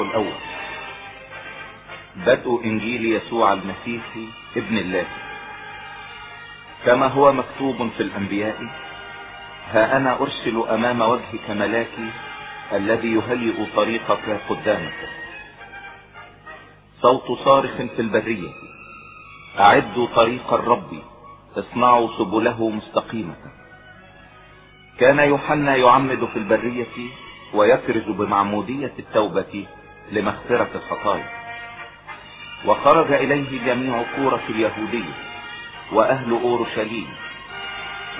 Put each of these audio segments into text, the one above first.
الأول. بدء إنجيل يسوع المسيح ابن الله. كما هو مكتوب في الأنبياء ها أنا أرسل أمام وجهك ملاكي الذي يهيئ طريقك قدامك. صوت صارخ في البرية. أعدوا طريق الرب اصنعوا سبله مستقيمة. كان يوحنا يعمد في البرية ويكرز بمعمودية التوبة. لمغفرة الخطايا. وخرج إليه جميع كورة اليهودية وأهل أورشليم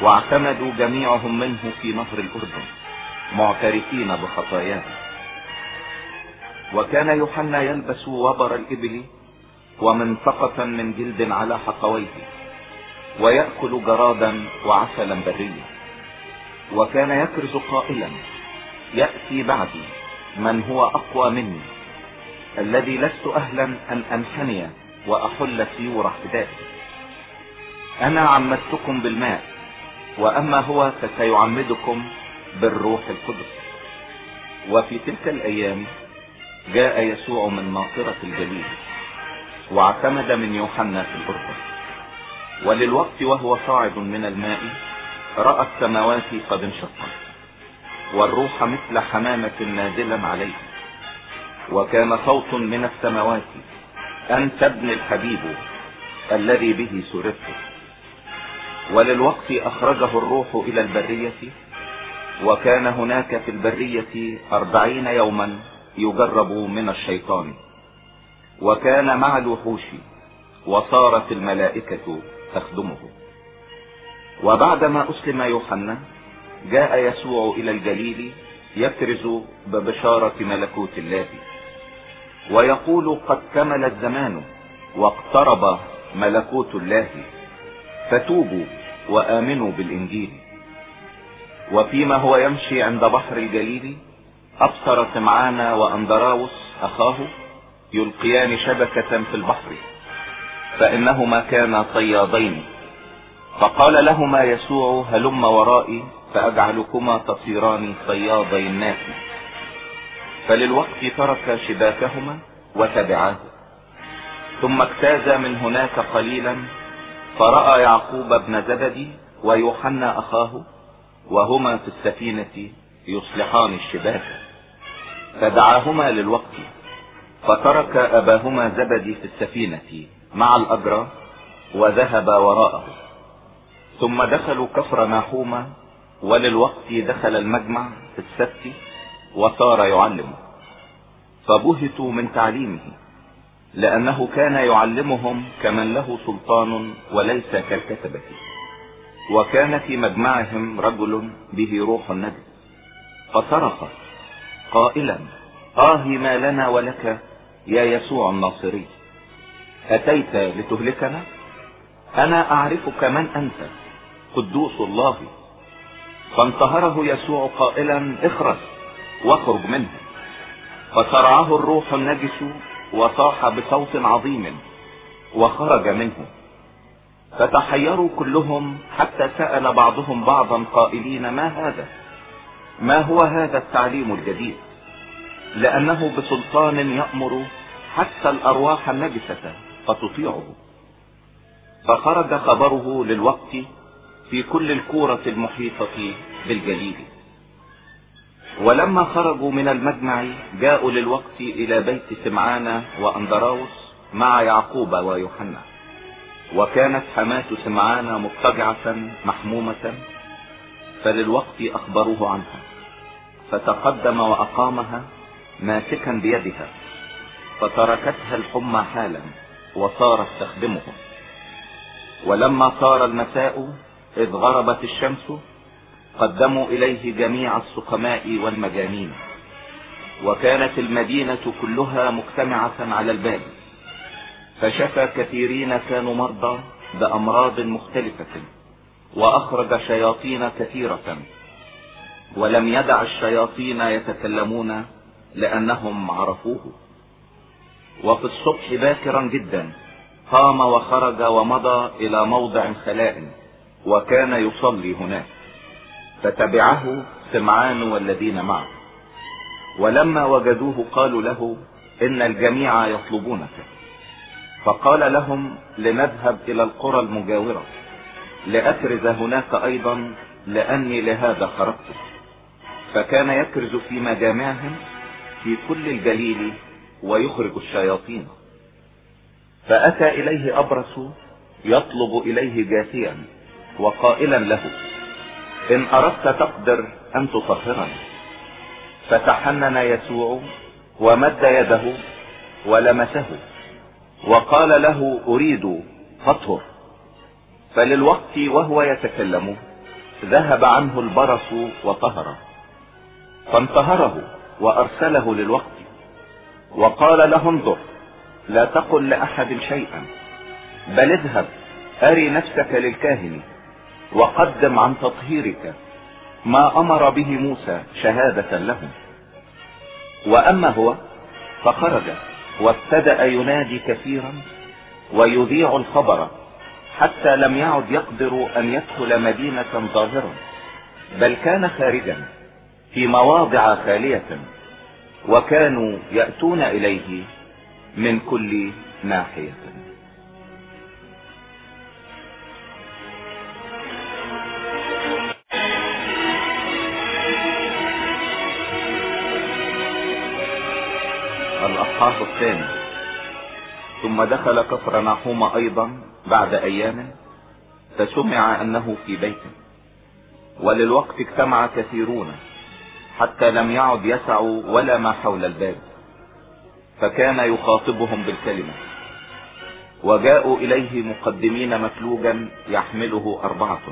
واعتمدوا جميعهم منه في نهر الأردن معترفين بخطاياهم. وكان يوحنا يلبس وبر الإبل ومنطقة من جلد على حقويه ويأكل جرادا وعسلا بريا. وكان يكرز قائلا يأتي بعدي من هو أقوى مني. الذي لست أهلا أن أنحني وأحل سيور احتدائي أنا عمدتكم بالماء وأما هو فسيعمدكم بالروح القدس. وفي تلك الأيام جاء يسوع من ناصرة الجليل واعتمد من يوحنا في الأردن وللوقت وهو صاعد من الماء رأى السماوات قد انشقت والروح مثل حمامة نازلا عليه وكان صوت من السماوات. أنت ابن الحبيب الذي به سررت. وللوقت أخرجه الروح إلى البرية وكان هناك في البرية أربعين يوما يجرب من الشيطان. وكان مع الوحوش وصارت الملائكة تخدمه. وبعدما أسلم يوحنا جاء يسوع إلى الجليل يكرز ببشارة ملكوت الله. ويقول قد كمل الزمان واقترب ملكوت الله. فتوبوا وآمنوا بالإنجيل. وفيما هو يمشي عند بحر الجليل أبصر سمعان وأندراوس أخاه يلقيان شبكة في البحر فإنهما كانا صيادين. فقال لهما يسوع هلم ورائي فأجعلكما تصيران صيادي الناس. فللوقت ترك شباكهما وتبعاه. ثم اجتاز من هناك قليلا فرأى يعقوب بن زبدي ويوحنا أخاه وهما في السفينة يصلحان الشباك. فدعاهما للوقت فترك أباهما زبدي في السفينة مع الأجرى وذهب وراءه. ثم دخلوا كفر ناحوما وللوقت دخل المجمع في السبت وصار يعلم فبهتوا من تعليمه لأنه كان يعلمهم كمن له سلطان وليس كالكتبة. وكان في مجمعهم رجل به روح النبي فصرخ قائلا آه ما لنا ولك يا يسوع الناصري. أتيت لتهلكنا؟ أنا أعرفك من أنت قدوس الله. فانتهره يسوع قائلا اخرس. واخرج منه. فصرعه الروح النجس وصاح بصوت عظيم وخرج منه. فتحيروا كلهم حتى سأل بعضهم بعضا قائلين ما هذا؟ ما هو هذا التعليم الجديد؟ لأنه بسلطان يأمر حتى الأرواح النجسة فتطيعه. فخرج خبره للوقت في كل الكورة المحيطة بالجليل ولما خرجوا من المجمع جاءوا للوقت إلى بيت سمعان وأندراوس مع يعقوب ويوحنا. وكانت حماة سمعان مضطجعة محمومة فللوقت أخبروه عنها. فتقدم وأقامها ماسكا بيدها فتركتها الحمى حالا وصارت تخدمهم ولما صار المساء إذ غربت الشمس قدموا إليه جميع السقماء والمجانين. وكانت المدينة كلها مجتمعة على الباب. فشفى كثيرين كانوا مرضى بأمراض مختلفة وأخرج شياطين كثيرة. ولم يدع الشياطين يتكلمون لأنهم عرفوه. وفي الصبح باكرا جدا قام وخرج ومضى إلى موضع خلاء وكان يصلي هناك. فتبعه سمعان والذين معه. ولما وجدوه قالوا له إن الجميع يطلبونك. فقال لهم لنذهب إلى القرى المجاورة لأكرز هناك أيضا لأني لهذا خرجت. فكان يكرز في مجامعهم في كل الجليل ويخرج الشياطين. فأتى إليه ابرس يطلب إليه جاثيا وقائلا له إن أردت تقدر أن تطهرني فتحنن يسوع ومد يده ولمسه وقال له أريد فاطهر. فللوقت وهو يتكلم ذهب عنه البرص وطهر فانتهره وأرسله للوقت وقال له انظر لا تقل لأحد شيئا بل اذهب أري نفسك للكاهن. وقدم عن تطهيرك ما أمر به موسى شهادة لهم. وأما هو فخرج وابتدأ ينادي كثيرا ويذيع الخبر حتى لم يعد يقدر أن يدخل مدينة ظاهرا بل كان خارجا في مواضع خالية وكانوا يأتون إليه من كل ناحية. الاصحاح الثاني ثم دخل كفر ناحوم أيضا بعد أيام فسمع أنه في بيته وللوقت اجتمع كثيرون حتى لم يعد يسع ولا ما حول الباب. فكان يخاطبهم بالكلمة. وجاءوا إليه مقدمين مفلوجا يحمله أربعة.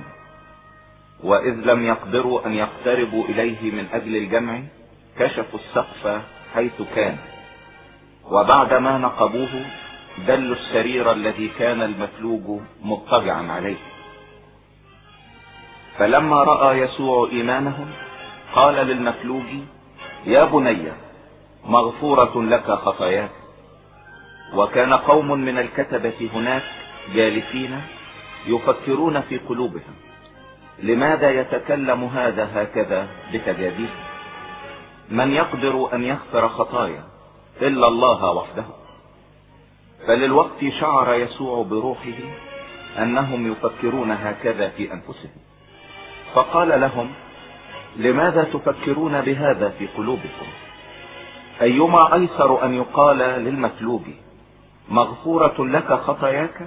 وإذ لم يقدروا أن يقتربوا إليه من أجل الجمع كشفوا السقف حيث كان. وبعدما نقبوه دلوا السرير الذي كان المفلوج مضطجعا عليه. فلما رأى يسوع ايمانهم قال للمفلوج يا بني مغفورة لك خطاياك. وكان قوم من الكتبة هناك جالسين يفكرون في قلوبهم لماذا يتكلم هذا هكذا بتجاديف من يقدر أن يغفر خطايا؟ إلا الله وحده. فللوقت شعر يسوع بروحه أنهم يفكرون هكذا في أنفسهم. فقال لهم لماذا تفكرون بهذا في قلوبكم؟ أيما أيسر أن يقال للمسلوب مغفورة لك خطاياك؟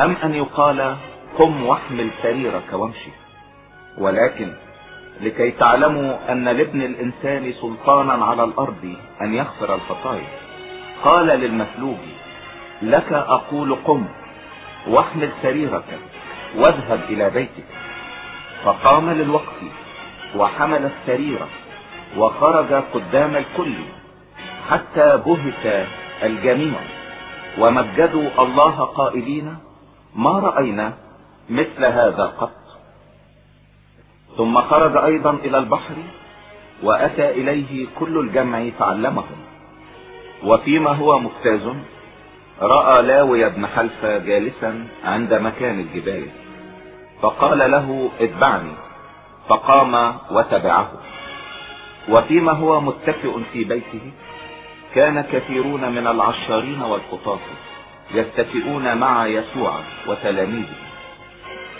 أم أن يقال قم واحمل سريرك وامشي؟ ولكن لكي تعلموا أن لابن الإنسان سلطانا على الأرض أن يغفر الخطايا قال للمسلوب لك أقول قم واحمل سريرك واذهب إلى بيتك. فقام للوقت وحمل السرير وخرج قدام الكل حتى بهت الجميع. ومجدوا الله قائلين ما رأينا مثل هذا قط؟ ثم خرج أيضا إلى البحر وأتى إليه كل الجمع فعلمهم. وفيما هو مجتاز رأى لاوي بن حلفة جالسا عند مكان الجبال. فقال له اتبعني. فقام وتبعه. وفيما هو متكئ في بيته كان كثيرون من العشارين والقطاف يتكئون مع يسوع وتلاميذه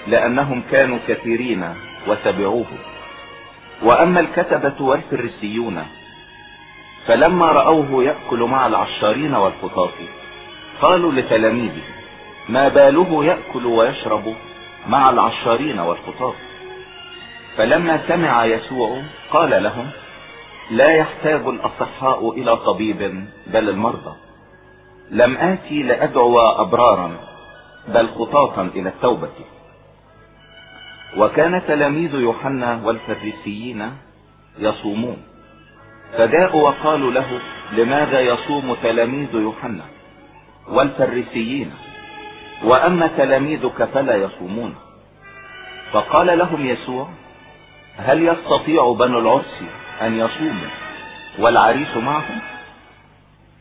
لأنهم كانوا كثيرين وتبعوه وأما الكتبة والفريسيون فلما رأوه يأكل مع العشارين والقطاف قالوا لتلاميذه ما باله يأكل ويشرب مع العشارين والقطاف فلما سمع يسوع قال لهم لا يحتاج الأصحاء إلى طبيب بل المرضى. لم آتي لأدعو أبرارا بل خطاطا إلى التوبة. وكان تلاميذ يوحنا والفريسيين يصومون. فجاءوا وقالوا له لماذا يصوم تلاميذ يوحنا والفريسيين؟ وأما تلاميذك فلا يصومون. فقال لهم يسوع هل يستطيع بنو العرس أن يصوموا والعريس معهم؟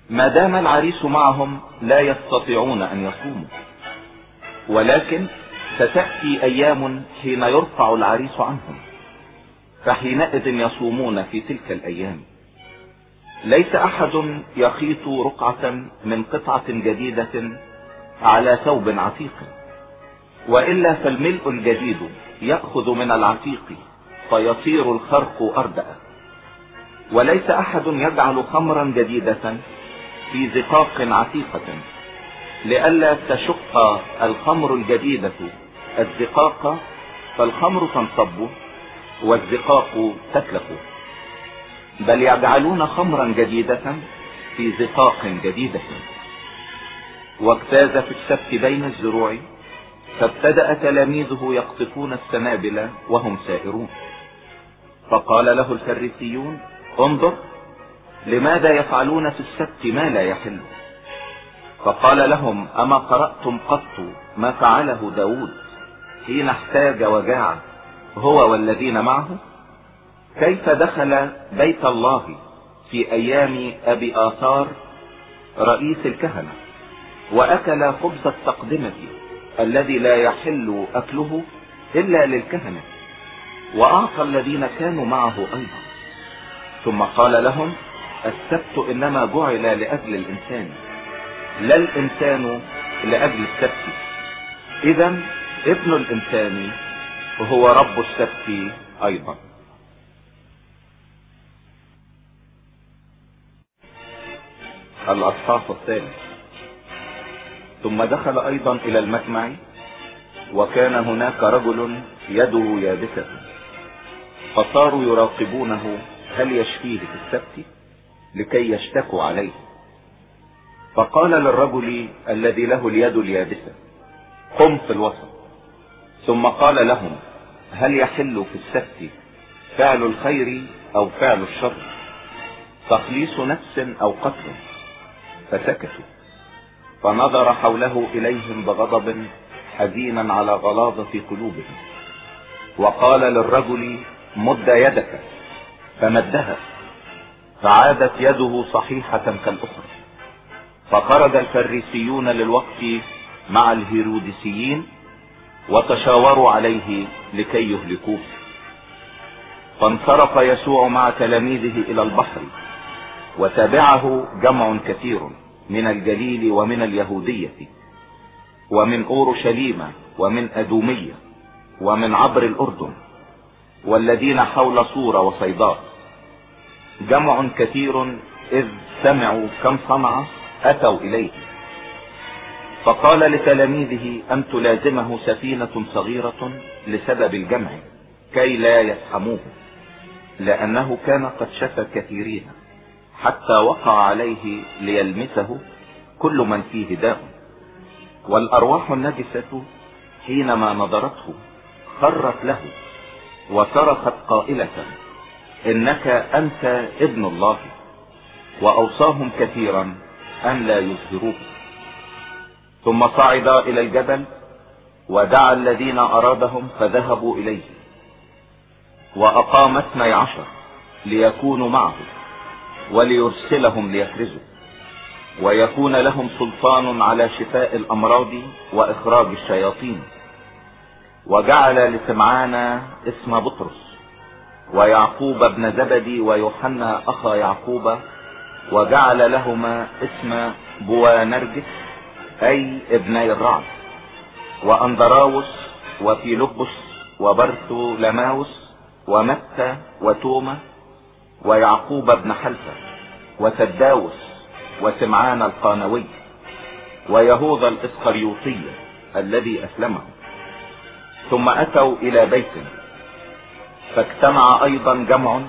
ما دام العريس معهم لا يستطيعون أن يصوموا. ولكن ستأتي أيام حين يرفع العريس عنهم فحينئذ يصومون في تلك الأيام. ليس أحد يخيط رقعة من قطعة جديدة على ثوب عتيق وإلا فالملء الجديد يأخذ من العتيق فيصير الخرق أردأ. وليس أحد يجعل خمرا جديدة في زقاق عتيقة لئلا تشق الخمر الجديدة الزقاق فالخمر تنصب والزقاق تتلف بل يجعلون خمرا جديدة في زقاق جديدة. واجتاز في السبت بين الزروع فابتدأ تلاميذه يقطفون السنابل وهم سائرون. فقال له الفريسيون انظر لماذا يفعلون في السبت ما لا يحل؟ فقال لهم أما قرأتم قط ما فعله داود؟ حين احتاج وجاع هو والذين معه؟ كيف دخل بيت الله في أيام أبيأثار رئيس الكهنة وأكل خبز التقدمة الذي لا يحل أكله إلا للكهنة وأعطى الذين كانوا معه أيضا؟ ثم قال لهم السبت إنما جعل لأجل الإنسان لا الإنسان لأجل السبت. اذا ابن الإنسان هو رب السبت أيضا. الاصحاف الثالث. ثم دخل أيضا إلى المجمع وكان هناك رجل يده يابسة. فصاروا يراقبونه هل يشفيه في السبت لكي يشتكوا عليه. فقال للرجل الذي له اليد اليابسة قم في الوسط. ثم قال لهم هل يحل في السبت فعل الخير أو فعل الشر؟ تخليص نفس أو قتل؟ فسكتوا. فنظر حوله إليهم بغضب حزينا على غلاظة قلوبهم. وقال للرجل مد يدك. فمدها. فعادت يده صحيحة كالأخرى. فخرج الفريسيون للوقت مع الهيروديسيين وتشاوروا عليه لكي يهلكوه. فانصرف يسوع مع تلاميذه إلى البحر وتابعه جمع كثير من الجليل ومن اليهودية ومن أورشليم ومن أدومية ومن عبر الأردن والذين حول صورة وصيداء جمع كثير إذ سمعوا كم صنع أتوا إليه. فقال لتلاميذه ان تلازمه سفينة صغيرة لسبب الجمع كي لا يفهموه لأنه كان قد شفى كثيرين حتى وقع عليه ليلمسه كل من فيه داء. والأرواح النجسة حينما نظرته خرت له وصرخت قائلة إنك أنت ابن الله وأوصاهم كثيرا أن لا يظهروه. ثم صعد إلى الجبل ودعا الذين أرادهم فذهبوا إليه وأقام اثني عشر ليكونوا معه وليرسلهم ليكرزوا ويكون لهم سلطان على شفاء الأمراض وإخراج الشياطين وجعل لسمعان اسم بطرس ويعقوب ابن زبدي ويوحنا أخا يعقوب وجعل لهما اسم بوانرجس أي ابني الرعد وأندراوس وفيلبس وبرثو لماوس ومتى وتوما ويعقوب بن حلفة وتداوس وسمعان القانوي ويهوذا الاسقريوطي الذي أسلمه. ثم أتوا إلى بيت فاجتمع أيضا جمع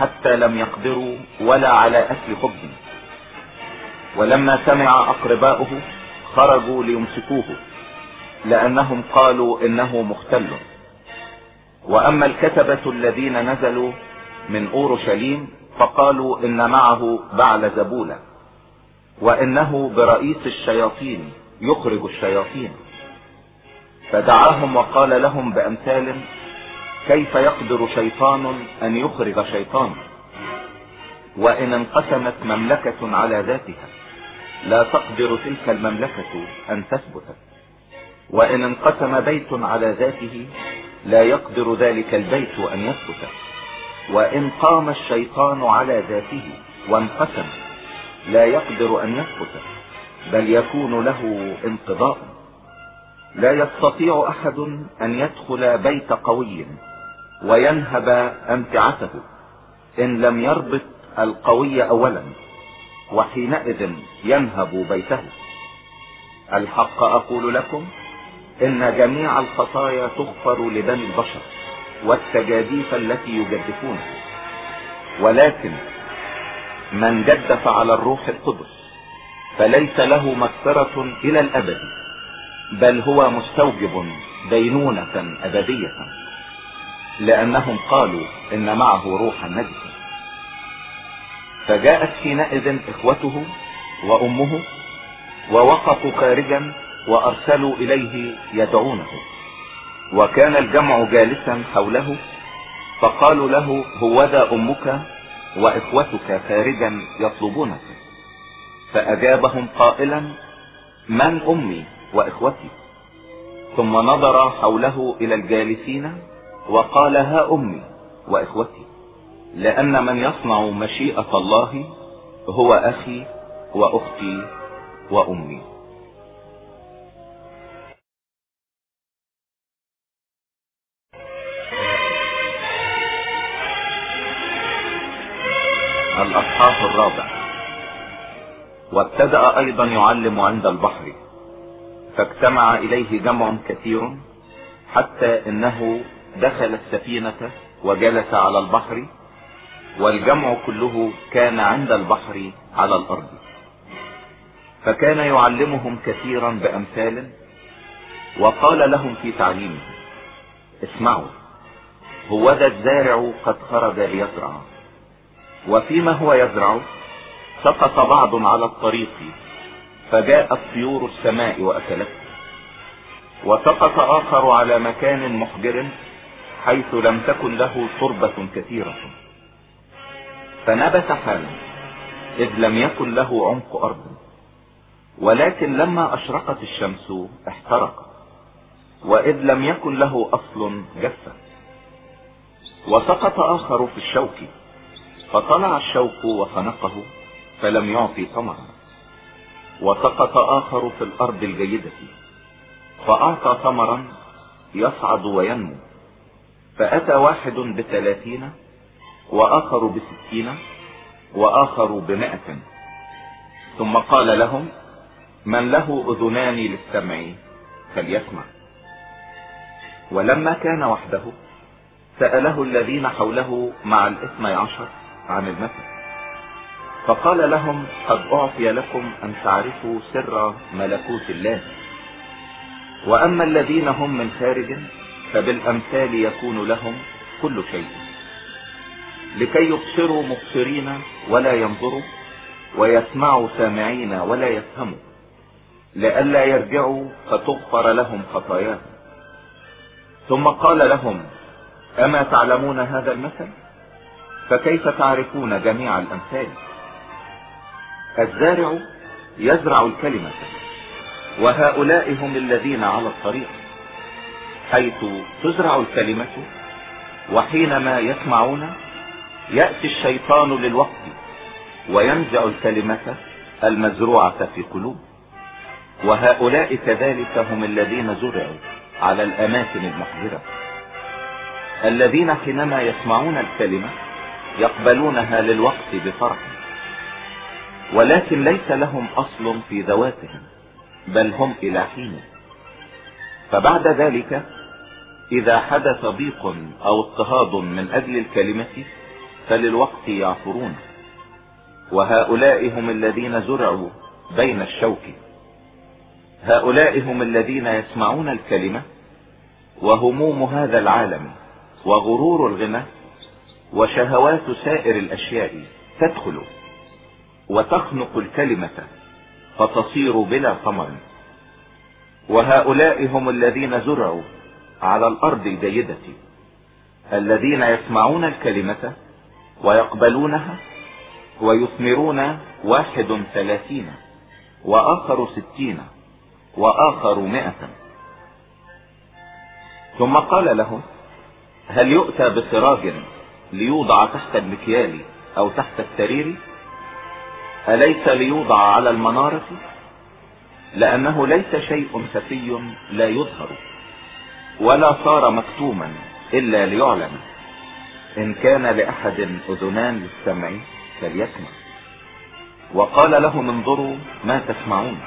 حتى لم يقدروا ولا على أكل خبز. ولما سمع أقرباؤه خرجوا ليمسكوه لأنهم قالوا إنه مختل. وأما الكتبة الذين نزلوا من أورشليم فقالوا إن معه بعل زبولة وإنه برئيس الشياطين يخرج الشياطين. فدعاهم وقال لهم بأمثال كيف يقدر شيطان أن يخرج شيطان؟ وإن انقسمت مملكة على ذاتها. لا تقدر تلك المملكة أن تثبت. وإن انقسم بيت على ذاته لا يقدر ذلك البيت أن يثبت. وإن قام الشيطان على ذاته وانقسم لا يقدر أن يثبت بل يكون له انقضاء. لا يستطيع أحد أن يدخل بيت قوي وينهب أمتعته إن لم يربط القوي اولا. وحينئذ ينهب بيته. الحق أقول لكم إن جميع الخطايا تغفر لبني البشر والتجاديف التي يجدفونها ولكن من جدف على الروح القدس فليس له مغفرة إلى الأبد بل هو مستوجب دينونة أبدية. لأنهم قالوا إن معه روحا نجسا فجاءت حينئذ إخوته وأمه ووقفوا خارجا وأرسلوا إليه يدعونه. وكان الجمع جالسا حوله فقالوا له هوذا أمك وإخوتك خارجا يطلبونك. فأجابهم قائلا من أمي وإخوتي. ثم نظر حوله إلى الجالسين وقال ها أمي وإخوتي. لأن من يصنع مشيئة الله هو أخي وأختي وأمي. الأصحاح الرابع. وابتدأ أيضا يعلم عند البحر فاجتمع إليه جمع كثير حتى إنه دخل السفينة وجلس على البحر والجمع كله كان عند البحر على الأرض. فكان يعلمهم كثيرا بأمثال وقال لهم في تعليمه اسمعوا هو ذا الزارع قد خرج ليزرع. وفيما هو يزرع؟ سقط بعض على الطريق فجاءت طيور السماء وأكلته. وسقط آخر على مكان محجر حيث لم تكن له تربة كثيرة. فنبت حالا إذ لم يكن له عمق أرض. ولكن لما أشرقت الشمس احترق وإذ لم يكن له أصل جف. وسقط آخر في الشوك فطلع الشوك وخنقه فلم يعطي ثمرا وسقط آخر في الأرض الجيدة فأعطى ثمرا يصعد وينمو. فأتى واحد بثلاثين وآخر بستين وآخر بمائة ثم قال لهم من له أذنان للسمع فليسمع. ولما كان وحده سأله الذين حوله مع الاثني عشر عن المثل. فقال لهم قد أعطي لكم أن تعرفوا سر ملكوت الله. وأما الذين هم من خارج فبالأمثال يكون لهم كل شيء. لكي يبصروا مبصرين ولا ينظروا ويسمعوا سامعين ولا يفهموا لئلا يرجعوا فتغفر لهم خطاياهم. ثم قال لهم أما تعلمون هذا المثل؟ فكيف تعرفون جميع الأمثال؟ الزارع يزرع الكلمة وهؤلاء هم الذين على الطريق حيث تزرع الكلمة وحينما يسمعون يأتي الشيطان للوقت وينزع الكلمة المزروعة في قلوب. وهؤلاء كذلك هم الذين زرعوا على الأماكن المحجرة. الذين حينما يسمعون الكلمة يقبلونها للوقت بفرح. ولكن ليس لهم أصل في ذواتهم بل هم إلى حين. فبعد ذلك إذا حدث ضيق أو اضطهاد من أجل الكلمة فللوقت يعثرون وهؤلاء هم الذين زرعوا بين الشوك. هؤلاء هم الذين يسمعون الكلمة وهموم هذا العالم وغرور الغنى وشهوات سائر الأشياء تدخل وتخنق الكلمة فتصير بلا ثمر. وهؤلاء هم الذين زرعوا على الأرض الجيدة الذين يسمعون الكلمة ويقبلونها ويثمرون واحد ثلاثين وآخر ستين وآخر مئة. ثم قال له هل يؤتى بسراج ليوضع تحت المكيال أو تحت السرير؟ أليس ليوضع على المنارة؟ لأنه ليس شيء خفي لا يظهر ولا صار مكتوما إلا ليعلم. إن كان لأحد أذنان للسمع فليسمع. وقال لهم انظروا ما تسمعون.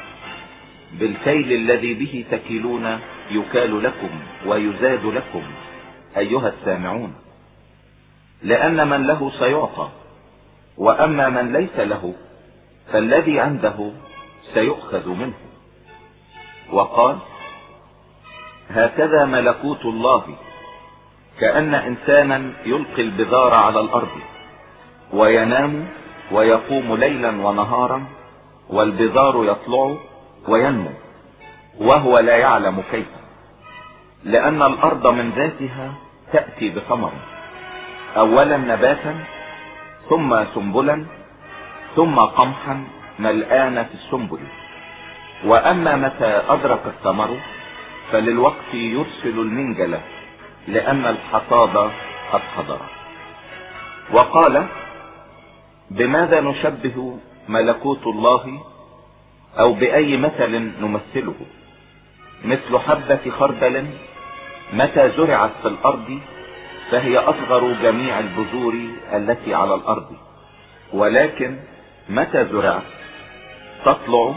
بالكيل الذي به تكيلون يكال لكم ويزاد لكم أيها السامعون. لأن من له سيعطى وأما من ليس له فالذي عنده سيؤخذ منه. وقال هكذا ملكوت الله كأن إنسانا يلقي البذار على الأرض وينام ويقوم ليلا ونهارا والبذار يطلع وينمو وهو لا يعلم كيف لأن الأرض من ذاتها تأتي بثمر أولا نباتا ثم سنبلا ثم قمحا ملآن في السنبل. وأما متى أدرك الثمر فللوقت يرسل المنجلة. لأن الحصاد قد حضر. وقال بماذا نشبه ملكوت الله أو بأي مثل نمثله؟ مثل حبة خردل متى زرعت في الأرض فهي أصغر جميع البذور التي على الأرض. ولكن متى زرعت؟ تطلع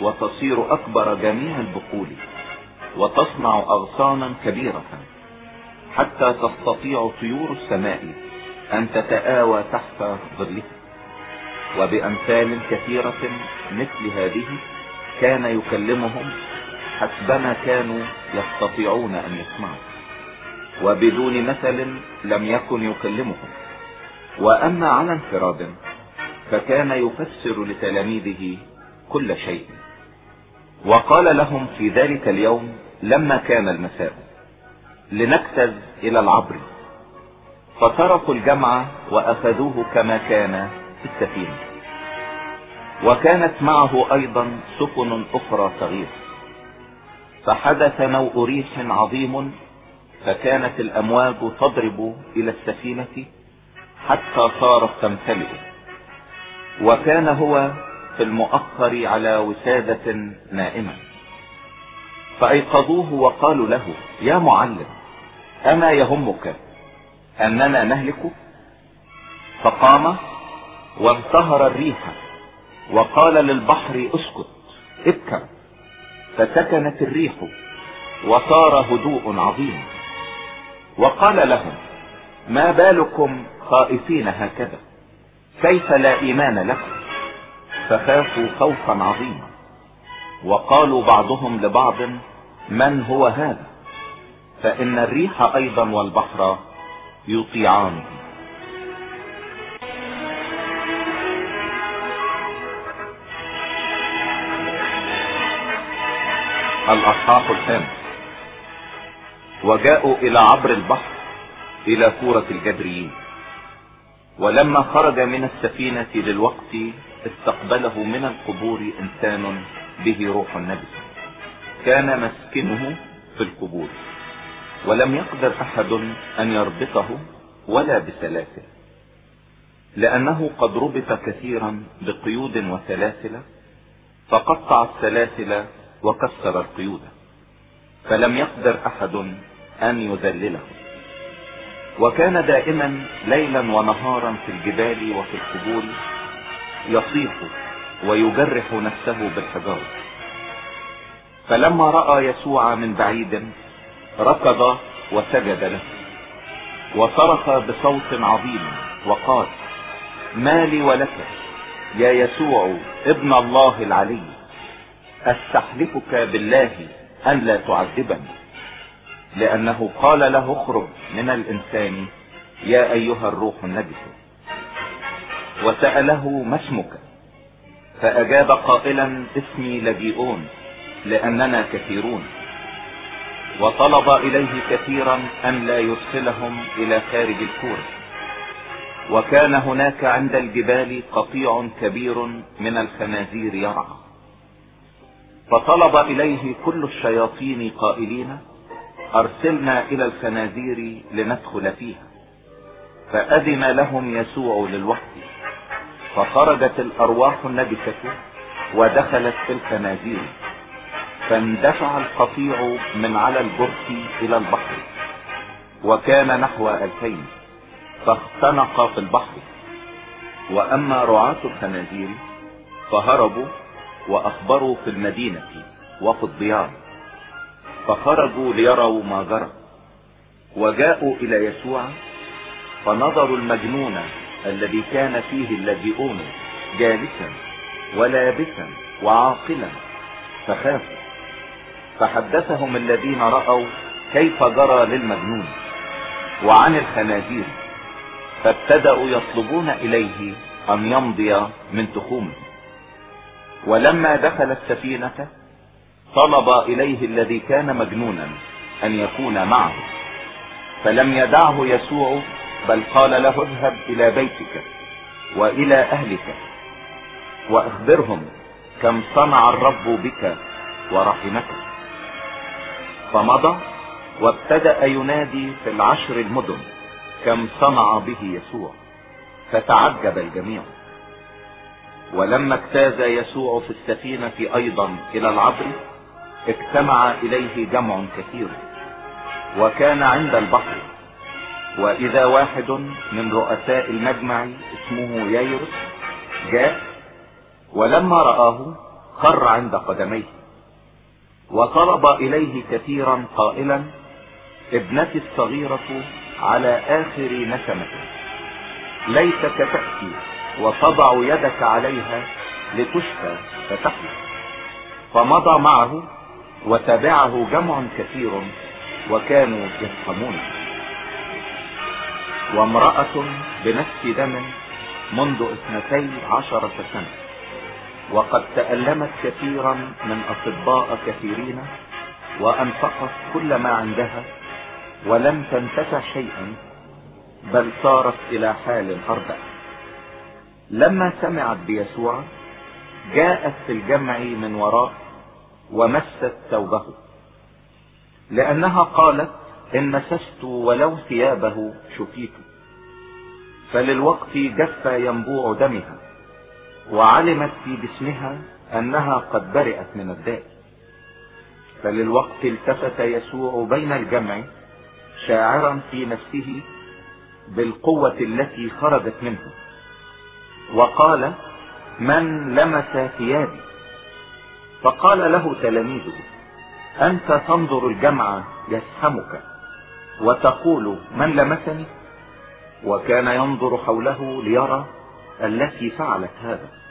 وتصير أكبر جميع البقول وتصنع أغصانا كبيرة. حتى تستطيع طيور السماء أن تتآوى تحت ظلها. وبأمثال كثيرة مثل هذه كان يكلمهم حسبما كانوا يستطيعون أن يسمعوا. وبدون مثل لم يكن يكلمهم. وأما على انفراد فكان يفسر لتلاميذه كل شيء. وقال لهم في ذلك اليوم لما كان المساء. لنكتز إلى العبر. فتركوا الجمع وأخذوه كما كان في السفينة. وكانت معه أيضا سفن أخرى صغيرة. فحدث نوء ريح عظيم فكانت الأمواج تضرب إلى السفينة حتى صارت تمتلئ. وكان هو في المؤخر على وسادة نائمة. فأيقظوه وقالوا له يا معلم أما يهمك أننا نهلك فقام وانتهر الريح وقال للبحر اسكت ابكر. فسكنت الريح وصار هدوء عظيم. وقال لهم ما بالكم خائفين هكذا؟ كيف لا إيمان لكم؟ فخافوا خوفا عظيما. وقالوا بعضهم لبعض من هو هذا؟ فإن الريح أيضا والبحر يطيعانه الأصحاح الخامس. وجاءوا إلى عبر البحر إلى كورة الجدريين ولما خرج من السفينة للوقت استقبله من القبور إنسان به روح النبي. كان مسكنه في القبور. ولم يقدر أحد أن يربطه ولا بسلاسل لأنه قد ربط كثيرا بقيود وسلاسل فقطع السلاسل وكسر القيود فلم يقدر أحد أن يذلله. وكان دائما ليلا ونهارا في الجبال وفي القبور يصيح ويجرح نفسه بالحجارة. فلما رأى يسوع من بعيد ركض وسجد له. وصرخ بصوت عظيم وقال ما لي ولك يا يسوع ابن الله العلي أستحلفك بالله أن لا تعذبني. لأنه قال له اخرج من الإنسان يا أيها الروح النجس. وسأله ما اسمك؟ فأجاب قائلا اسمي لجيئون لأننا كثيرون. وطلب إليه كثيرا أن لا يدخلهم إلى خارج الكورة وكان هناك عند الجبال قطيع كبير من الخنازير يرعى فطلب إليه كل الشياطين قائلين أرسلنا إلى الخنازير لندخل فيها. فأذن لهم يسوع للوحد فخرجت الأرواح النجسة ودخلت في الخنازير. فاندفع القطيع من على البرك إلى البحر وكان نحو ألفين فاختنق في البحر. وأما رعاة الخنازير فهربوا وأخبروا في المدينة وفي الديار فخرجوا ليروا ما جرى وجاءوا إلى يسوع فنظروا المجنون الذي كان فيه اللاجئون جالسا ولابسا وعاقلا فخافوا. فحدثهم الذين رأوا كيف جرى للمجنون وعن الخنازير فابتدأوا يطلبون إليه أن يمضي من تخومه. ولما دخل السفينة طلب إليه الذي كان مجنونا أن يكون معه. فلم يدعه يسوع بل قال له اذهب إلى بيتك وإلى أهلك وأخبرهم كم صنع الرب بك ورحمك فمضى وابتدأ ينادي في العشر المدن كم صنع به يسوع فتعجب الجميع. ولما اجتاز يسوع في السفينة أيضا إلى العبر اجتمع إليه جمع كثير وكان عند البحر. وإذا واحد من رؤساء المجمع اسمه ييرس جاء ولما رآه خر عند قدميه. وطلب إليه كثيرا قائلا ابنتي الصغيرة على آخر نسمة ليتك تأتي وتضع يدك عليها لتشفى فتحيا. فمضى معه وتبعه جمع كثير وكانوا يفهمون. وامرأة بنفس دم منذ اثنتي عشرة سنة. وقد تألمت كثيرا من أطباء كثيرين وأنفقت كل ما عندها ولم تنتفع شيئا بل صارت إلى حال ارضع لما سمعت بيسوع جاءت في الجمع من وراء ومست ثوبه لأنها قالت إن مسست ولو ثيابه شفيت. فللوقت جف ينبوع دمها. وعلمت في جسمها أنها قد برئت من الداء. فللوقت التفت يسوع بين الجمع شاعرا في نفسه بالقوة التي خرجت منه. وقال من لمس ثيابي؟ فقال له تلاميذه أنت تنظر الجمع يسهمك وتقول من لمسني؟ وكان ينظر حوله ليرى التي فعلت هذا.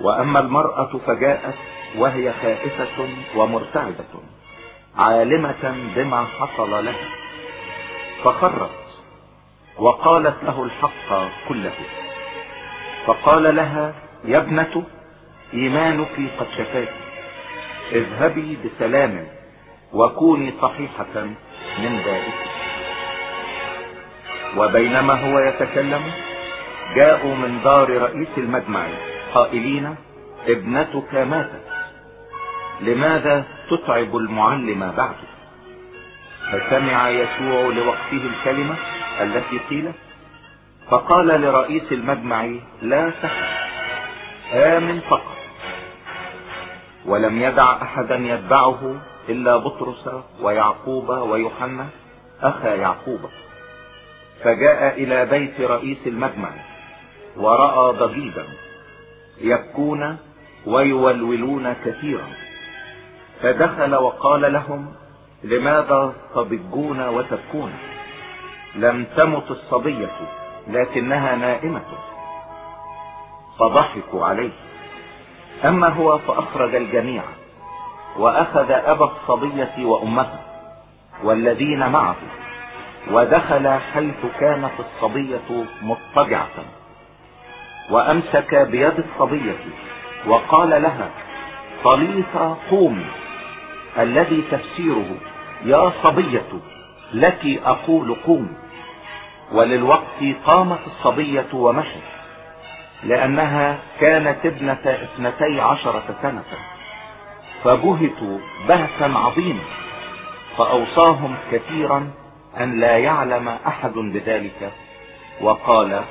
وأما المرأة فجاءت وهي خائفة ومرتعدة عالمة بما حصل لها. فخرت وقالت له الحق كله. فقال لها يا ابنة إيمانك قد شفاك. اذهبي بسلام وكوني صحيحة من ذلك. وبينما هو يتكلم جاءوا من دار رئيس المجمع. قائلين ابنتك ماتت. لماذا تتعب المعلم بعد؟ فسمع يسوع لوقته الكلمة التي قيلت؟ فقال لرئيس المجمع لا تخف آمن فقط. ولم يدع أحدا يتبعه إلا بطرس ويعقوب ويوحنا أخا يعقوب. فجاء إلى بيت رئيس المجمع ورأى ضجيجا يبكون ويولولون كثيرا. فدخل وقال لهم لماذا تضجون وتبكون؟ لم تمت الصبية لكنها نائمة. فضحكوا عليه. أما هو فأخرج الجميع وأخذ أبا الصبية وامها والذين معه ودخل حيث كانت الصبية مضطجعة. وأمسك بيد الصبية وقال لها طليثة قومي الذي تفسيره يا صبية لك أقول قومي. وللوقت قامت الصبية ومشت لأنها كانت ابنة اثنتي عشرة سنة فبهتوا بهتا عظيما فأوصاهم كثيرا أن لا يعلم أحد بذلك وقال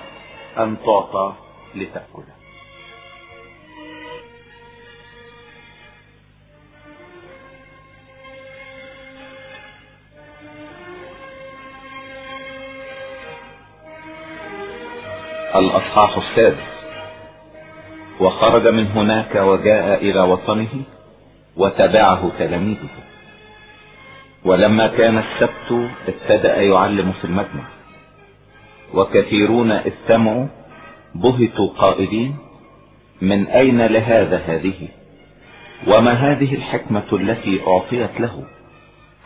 أن تعطى لتأكله. الأصحاح السادس. وخرج من هناك وجاء إلى وطنه وتبعه تلاميذه. ولما كان السبت ابتدأ يعلم في المجمع. وكثيرون استمعوا بهتوا قائلين من أين لهذا هذه؟ وما هذه الحكمة التي أعطيت له؟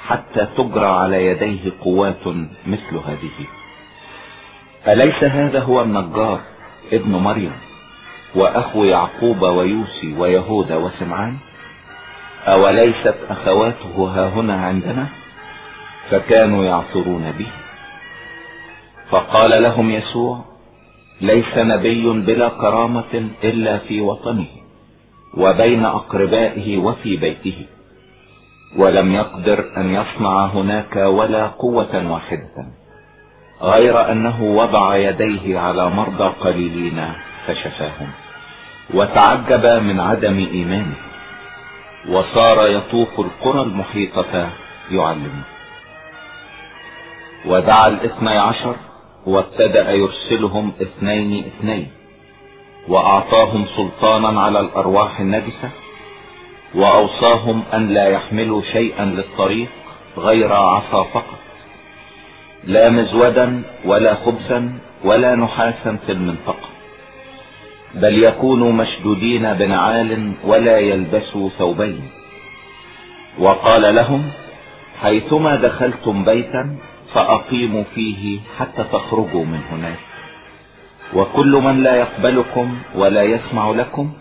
حتى تجرى على يديه قوات مثل هذه. أليس هذا هو النجار ابن مريم وأخو يعقوب ويوسي ويهوذا وسمعان؟ أوليست أخواته ها هنا عندنا؟ فكانوا يعثرون به. فقال لهم يسوع ليس نبي بلا كرامة إلا في وطنه وبين أقربائه وفي بيته. ولم يقدر أن يصنع هناك ولا قوة واحدة غير أنه وضع يديه على مرضى قليلين فشفاهم وتعجب من عدم إيمانه وصار يطوف القرى المحيطة يعلم ودعا الاثني عشر وابتدأ يرسلهم اثنين اثنين وأعطاهم سلطانا على الأرواح النجسة وأوصاهم أن لا يحملوا شيئا للطريق غير عصا فقط لا مزودا ولا خبزا ولا نحاسا في المنطقة بل يكونوا مشدودين بنعال ولا يلبسوا ثوبين. وقال لهم حيثما دخلتم بيتا فأقيموا فيه حتى تخرجوا من هناك. وكل من لا يقبلكم ولا يسمع لكم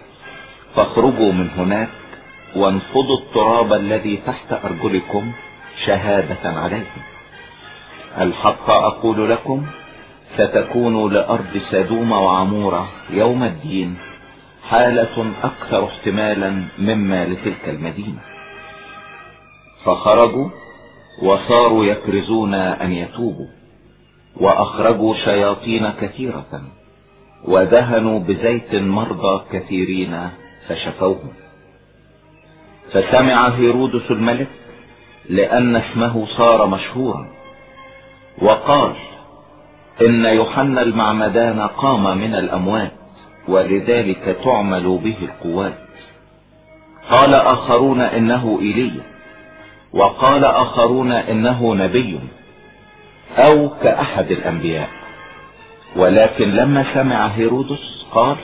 فاخرجوا من هناك وانفضوا التراب الذي تحت أرجلكم شهادة عليكم الحق أقول لكم ستكون لأرض سدوم وعمورة يوم الدين حالة أكثر احتمالا مما لتلك المدينة. فخرجوا وصاروا يكرزون أن يتوبوا وأخرجوا شياطين كثيرة ودهنوا بزيت مرضى كثيرين فشفوهم. فسمع هيرودس الملك لأن اسمه صار مشهورا وقال إن يوحنا المعمدان قام من الأموات ولذلك تعمل به القوات. قال آخرون إنه إيليا وقال آخرون إنه نبي أو كأحد الأنبياء. ولكن لما سمع هيرودس قال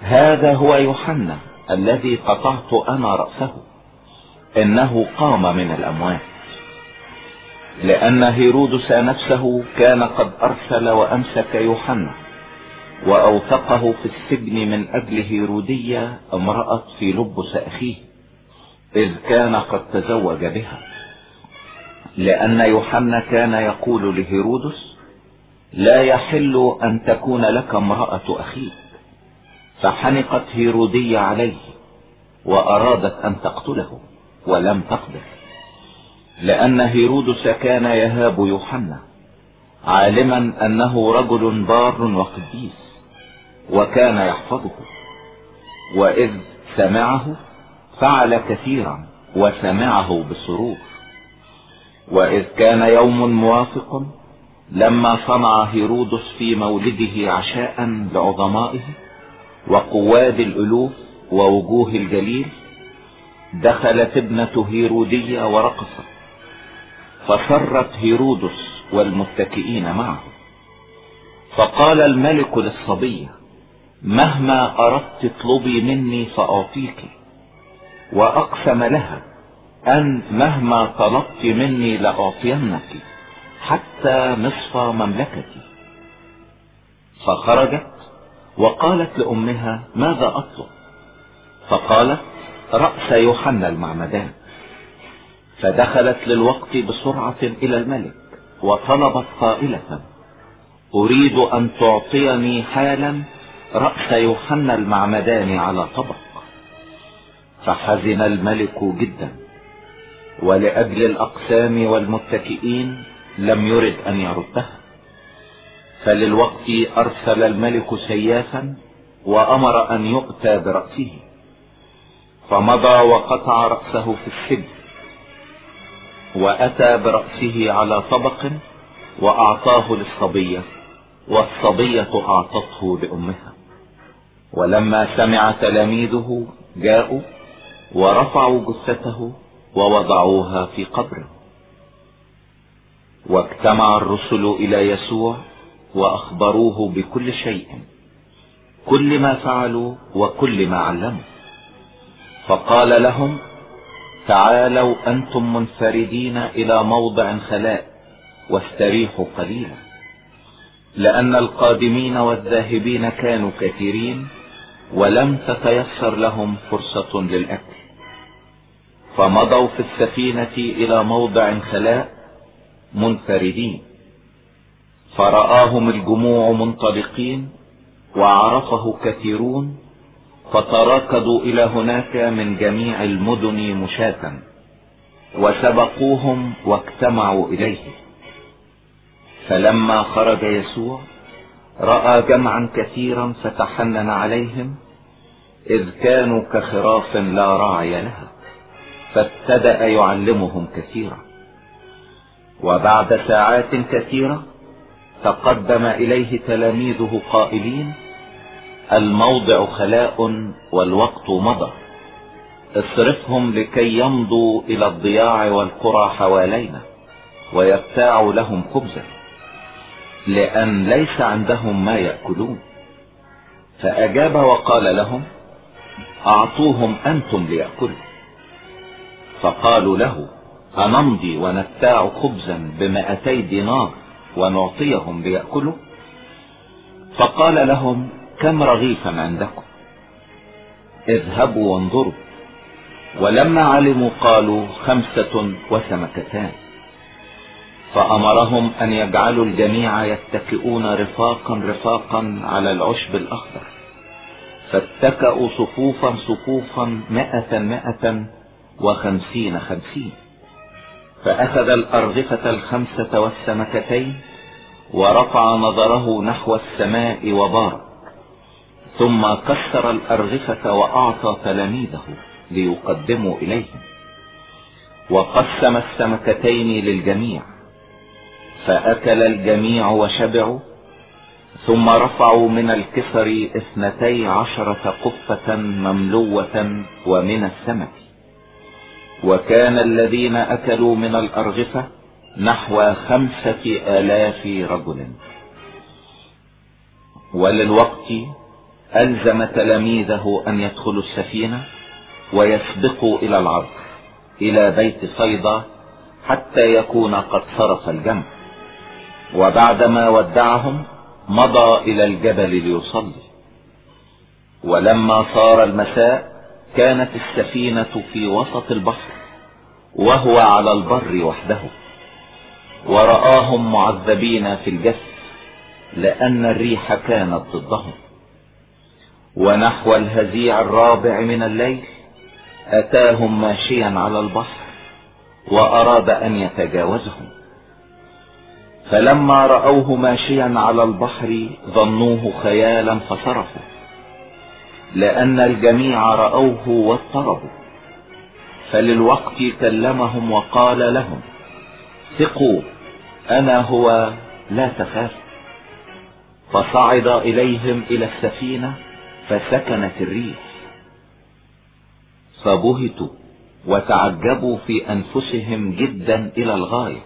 هذا هو يوحنا الذي قطعت أنا رأسه. إنه قام من الأموات. لأن هيرودس نفسه كان قد أرسل وأمسك يوحنا وأوثقه في السجن من أجل هيرودية امرأة في لبس أخيه. إذ كان قد تزوج بها. لأن يوحنا كان يقول لهيرودس لا يحل أن تكون لك امرأة أخيك. فحنقت هيرودية عليه وأرادت أن تقتله ولم تقدر. لأن هيرودس كان يهاب يوحنا عالما أنه رجل بار وقديس وكان يحفظه. وإذ سمعه فعل كثيرا وسمعه بسرور وإذ كان يوم موافق لما صنع هيرودس في مولده عشاء لعظمائه وقواد الألوف ووجوه الجليل دخلت ابنة هيرودية ورقصت فسرت هيرودس والمتكئين معه. فقال الملك للصبية مهما أردت اطلبي مني فاعطيك وأقسم لها أن مهما طلبت مني لأعطينك حتى نصف مملكتي. فخرجت وقالت لأمها ماذا أطلب؟ فقالت رأس يوحنا المعمدان. فدخلت للوقت بسرعة إلى الملك وطلبت قائلة أريد أن تعطيني حالا رأس يوحنا المعمدان على طبق. فحزن الملك جدا. ولأجل الأقسام والمتكئين لم يرد أن يردها. فللوقت أرسل الملك سيافا وأمر أن يؤتى برأسه. فمضى وقطع رأسه في السجن. وأتى برأسه على طبق وأعطاه للصبية والصبية أعطته لأمها. ولما سمع تلاميذه جاءوا ورفعوا جثته ووضعوها في قبره. واجتمع الرسل إلى يسوع وأخبروه بكل شيء كل ما فعلوا وكل ما علموا. فقال لهم تعالوا أنتم منفردين إلى موضع خلاء واستريحوا قليلا. لأن القادمين والذاهبين كانوا كثيرين ولم تتيسر لهم فرصة للأكل. فمضوا في السفينة إلى موضع خلاء منفردين. فرآهم الجموع منطلقين وعرفه كثيرون فتراكضوا إلى هناك من جميع المدن مشاة وسبقوهم واجتمعوا إليه. فلما خرج يسوع رأى جمعا كثيرا فتحنن عليهم إذ كانوا كخراف لا راعي لها. فابتدأ يعلمهم كثيرا. وبعد ساعات كثيرة تقدم إليه تلاميذه قائلين الموضع خلاء والوقت مضى. اصرفهم لكي يمضوا إلى الضياع والقرى حوالينا ويبتاعوا لهم خبزا لأن ليس عندهم ما يأكلون. فأجاب وقال لهم أعطوهم أنتم ليأكلوا. فقالوا له أنمضي ونبتاع خبزا بمائتي دينار ونعطيهم ليأكلوا؟ فقال لهم كم رغيفا عندكم؟ اذهبوا وانظروا. ولما علموا قالوا خمسة وسمكتان فأمرهم أن يجعلوا الجميع يتكئون رفاقا رفاقا على العشب الأخضر. فاتكأوا صفوفا صفوفا مائة مائة وخمسين خمسين. فأخذ الارغفة الخمسة والسمكتين ورفع نظره نحو السماء وبارك. ثم كسر الارغفة وأعطى تلاميذه ليقدموا إليهم. وقسم السمكتين للجميع. فأكل الجميع وشبعوا. ثم رفعوا من الكسر اثنتي عشرة قفة مملوة ومن السمك. وكان الذين أكلوا من الأرغفة نحو خمسة آلاف رجل. وللوقت ألزم تلاميذه أن يدخلوا السفينة ويسبقوا إلى العبر إلى بيت صيدا حتى يكون قد صرف الجمع. وبعدما ودعهم مضى إلى الجبل ليصلي. ولما صار المساء كانت السفينة في وسط البحر. وهو على البر وحده. ورآهم معذبين في الجسر لأن الريح كانت ضدهم. ونحو الهزيع الرابع من الليل أتاهم ماشيا على البحر وأراد أن يتجاوزهم. فلما رأوه ماشيا على البحر ظنوه خيالا فصرفوا. لأن الجميع رأوه واضطربوا. فللوقت كلمهم وقال لهم ثقوا أنا هو لا تخاف. فصعد إليهم إلى السفينة فسكنت الريح. فبهتوا وتعجبوا في أنفسهم جدا إلى الغاية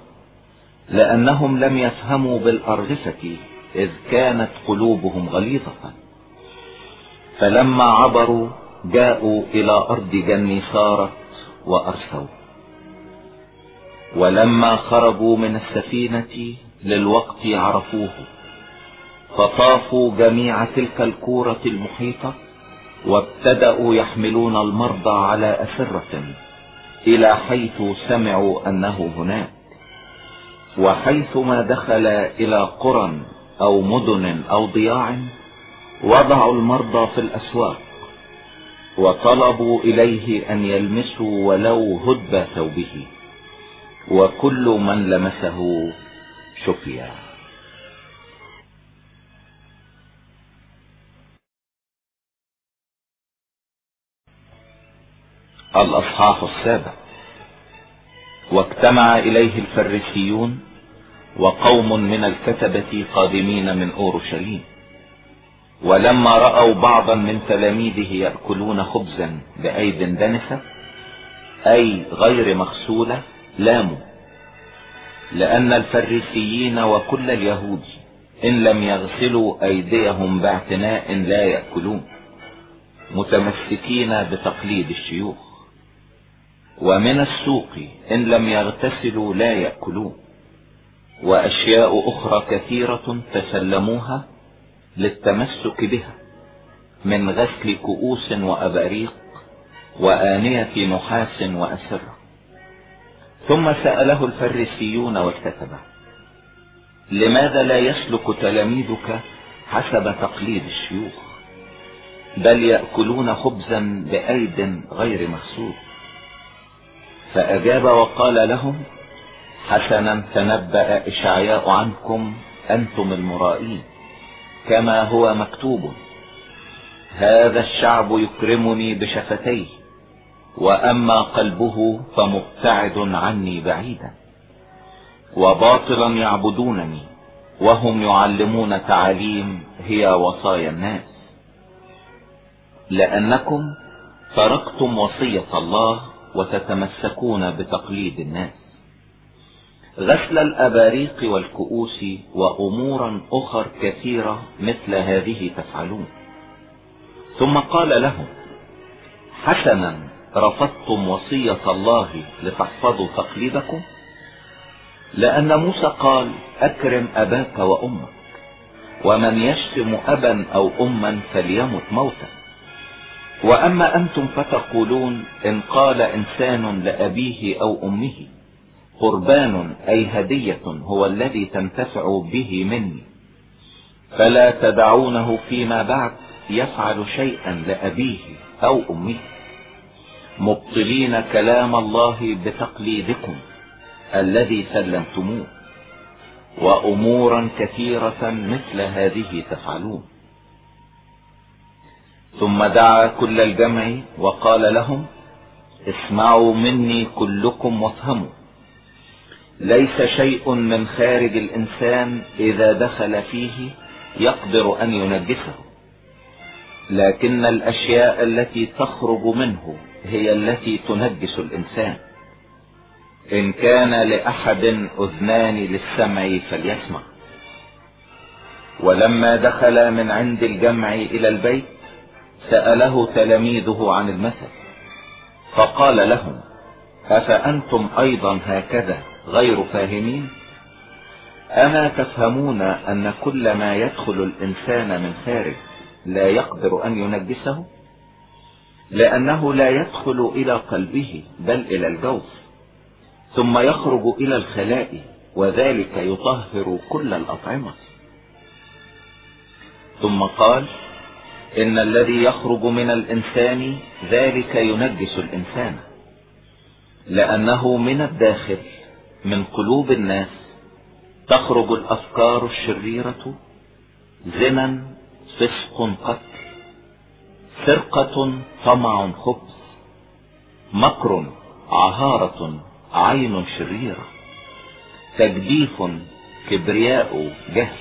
لأنهم لم يفهموا بالأرغفة إذ كانت قلوبهم غليظة. فلما عبروا جاءوا إلى أرض جنيسارة وأرسوا ولما خرجوا من السفينة للوقت عرفوه. فطافوا جميع تلك الكورة المحيطة وابتدأوا يحملون المرضى على أسرة إلى حيث سمعوا أنه هناك. وحيثما دخل إلى قرى أو مدن أو ضياع وضعوا المرضى في الأسواق. وطلبوا إليه أن يلمسوا ولو هدب ثوبه. وكل من لمسه شفيا الأصحاح السابع. واجتمع إليه الفريسيون وقوم من الكتبة قادمين من أورشليم. ولما رأوا بعضا من تلاميذه يأكلون خبزا بأيد دنسة أي غير مغسولة لاموا. لأن الفريسيين وكل اليهود إن لم يغسلوا أيديهم باعتناء لا يأكلون. متمسكين بتقليد الشيوخ. ومن السوق إن لم يغتسلوا لا يأكلون. وأشياء أخرى كثيرة تسلموها للتمسك بها من غسل كؤوس وأباريق وآنية نحاس وأسرة. ثم سأله الفريسيون والكتبة لماذا لا يسلك تلاميذك حسب تقليد الشيوخ؟ بل يأكلون خبزا بأيد غير مغسول فأجاب وقال لهم حسنا تنبأ إشعياء عنكم أنتم المرائين. كما هو مكتوب. هذا الشعب يكرمني بشفتيه وأما قلبه فمبتعد عني بعيدا. وباطلا يعبدونني وهم يعلمون تعاليم هي وصايا الناس. لأنكم تركتم وصية الله وتتمسكون بتقليد الناس. غسل الأباريق والكؤوس وأمورا أخر كثيرة مثل هذه تفعلون. ثم قال لهم حسنا رفضتم وصية الله لتحفظوا تقليدكم؟ لأن موسى قال أكرم أباك وأمك ومن يشتم أبا أو أما فليمت موتا وأما أنتم فتقولون إن قال إنسان لأبيه أو أمه قربان أي هدية هو الذي تنتفع به مني. فلا تدعونه فيما بعد يفعل شيئا لأبيه أو أمه. مبطلين كلام الله بتقليدكم الذي سلمتموه. وامورا كثيرة مثل هذه تفعلون. ثم دعا كل الجمع وقال لهم اسمعوا مني كلكم وافهموا. ليس شيء من خارج الإنسان إذا دخل فيه يقدر أن ينجسه. لكن الأشياء التي تخرج منه هي التي تنجس الإنسان. إن كان لأحد أذنان للسمع فليسمع. ولما دخل من عند الجمع إلى البيت سأله تلاميذه عن المثل. فقال لهم أفأنتم أيضا هكذا؟ غير فاهمين؟ أما تفهمون أن كل ما يدخل الإنسان من خارج لا يقدر أن ينجسه؟ لأنه لا يدخل إلى قلبه بل إلى الجوف ثم يخرج إلى الخلاء وذلك يطهر كل الأطعمة. ثم قال إن الذي يخرج من الإنسان ذلك ينجس الإنسان لأنه من الداخل. من قلوب الناس تخرج الأفكار الشريرة زنا فسق قتل سرقة طمع خبث مكر عهارة عين شريرة تجديف كبرياء جهل.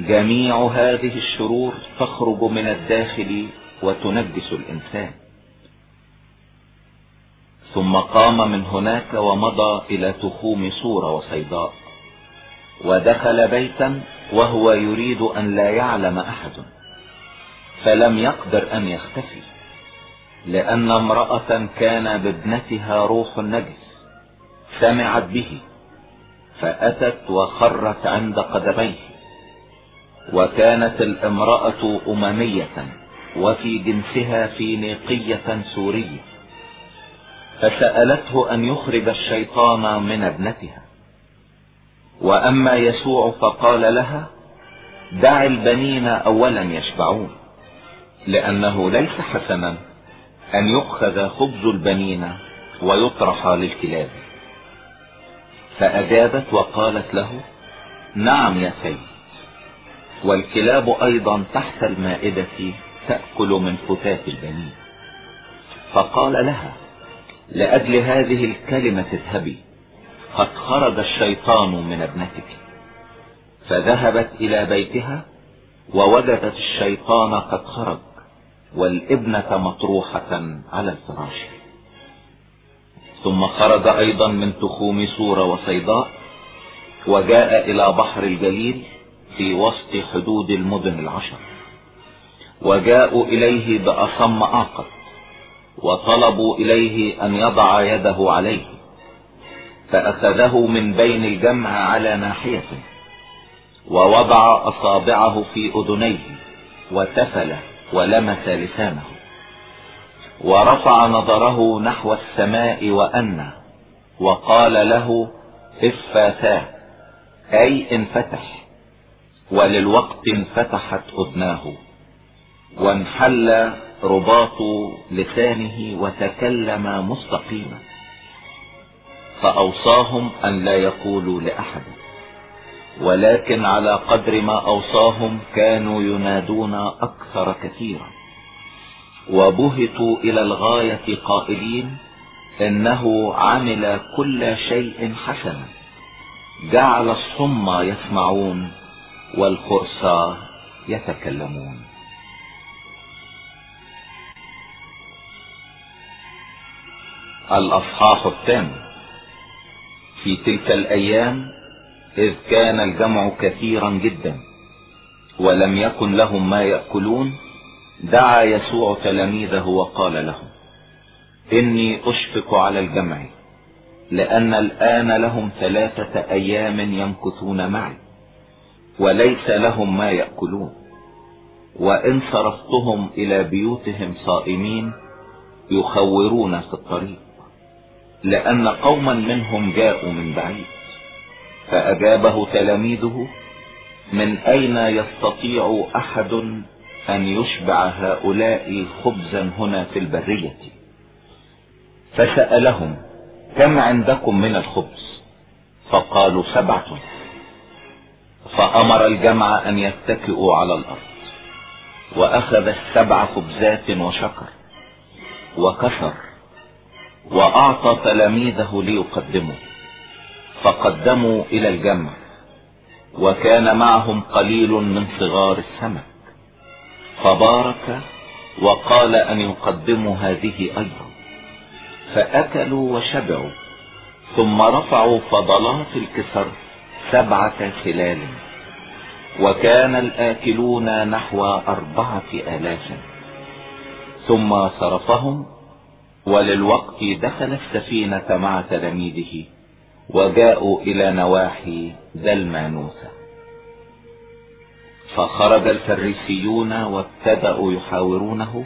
جميع هذه الشرور تخرج من الداخل وتنجس الإنسان. ثم قام من هناك ومضى إلى تخوم صورة وصيداء. ودخل بيتا وهو يريد أن لا يعلم أحد. فلم يقدر أن يختفي لأن امرأة كان بابنتها روح النجس سمعت به فأتت وخرت عند قدميه. وكانت الامرأة أممية وفي جنسها فينيقية سورية. فسألته أن يخرج الشيطان من ابنتها. وأما يسوع فقال لها دع البنين اولا يشبعون لأنه ليس حسنا أن يؤخذ خبز البنين ويطرح للكلاب. فأجابت وقالت له نعم يا سيد والكلاب أيضا تحت المائدة تأكل من فتات البنين. فقال لها لأجل هذه الكلمة اذهبي. قد خرج الشيطان من ابنتك. فذهبت إلى بيتها ووجدت الشيطان قد خرج والابنة مطروحة على الفراش. ثم خرج أيضا من تخوم سورة وصيداء وجاء إلى بحر الجليل في وسط حدود المدن العشر. وجاءوا إليه بأصم آقد وطلبوا إليه أن يضع يده عليه فأخذه من بين الجمع على ناحيته ووضع أصابعه في أذنيه وتفل ولمس لسانه ورفع نظره نحو السماء وأنى وقال له افاتا أي انفتح. وللوقت انفتحت أذناه وانحل رباط لسانه وتكلم مستقيما. فأوصاهم أن لا يقولوا لأحد. ولكن على قدر ما أوصاهم كانوا ينادون أكثر كثيرا. وبهتوا إلى الغاية قائلين إنه عمل كل شيء حسنا. جعل الصم يسمعون والخرسى يتكلمون. الأصحاح الثاني. في تلك الأيام إذ كان الجمع كثيرا جدا ولم يكن لهم ما يأكلون دعا يسوع تلاميذه وقال لهم إني أشفق على الجمع لأن الآن لهم ثلاثة أيام يمكثون معي وليس لهم ما يأكلون. وإن صرفتهم إلى بيوتهم صائمين يخورون في الطريق. لأن قوما منهم جاءوا من بعيد فأجابه تلاميذه من أين يستطيع أحد أن يشبع هؤلاء خبزا هنا في البرية؟ فسألهم كم عندكم من الخبز؟ فقالوا سبعة. فأمر الجمع أن يتكئوا على الأرض وأخذ السبع خبزات وشكر وكسر وأعطى تلاميذه ليقدموا. فقدموا إلى الجمع وكان معهم قليل من صغار السمك. فبارك وقال أن يقدموا هذه أيضا. فأكلوا وشبعوا. ثم رفعوا فضلات الكسر سبعة خلال. وكان الآكلون نحو أربعة آلاف. ثم صرفهم وللوقت دخل السفينة مع تلاميذه وجاءوا إلى نواحي دلمانوسة فخرج الفريسيون وابتدأوا يحاورونه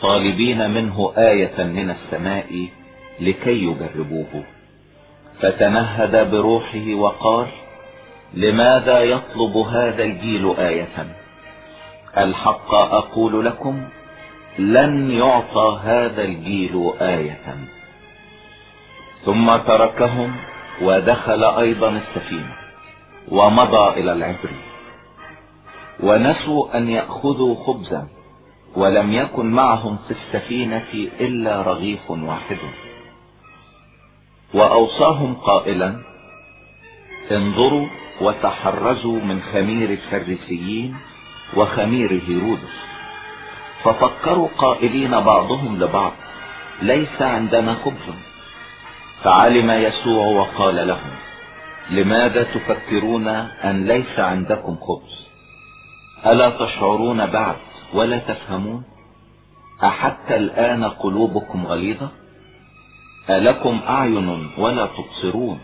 طالبين منه آية من السماء لكي يجربوه. فتنهد بروحه وقال لماذا يطلب هذا الجيل آية؟ الحق أقول لكم لن يعطى هذا الجيل آية. ثم تركهم ودخل أيضا السفينة ومضى إلى العبر. ونسوا أن يأخذوا خبزا ولم يكن معهم في السفينة إلا رغيف واحد. وأوصاهم قائلا انظروا وتحرزوا من خمير الفريسيين وخمير هيرودس. ففكروا قائلين بعضهم لبعض ليس عندنا خبز فعلم يسوع وقال لهم لماذا تفكرون أن ليس عندكم خبز ألا تشعرون بعد ولا تفهمون؟ أحتى الآن قلوبكم غليظة؟ ألكم أعين ولا تبصرون؟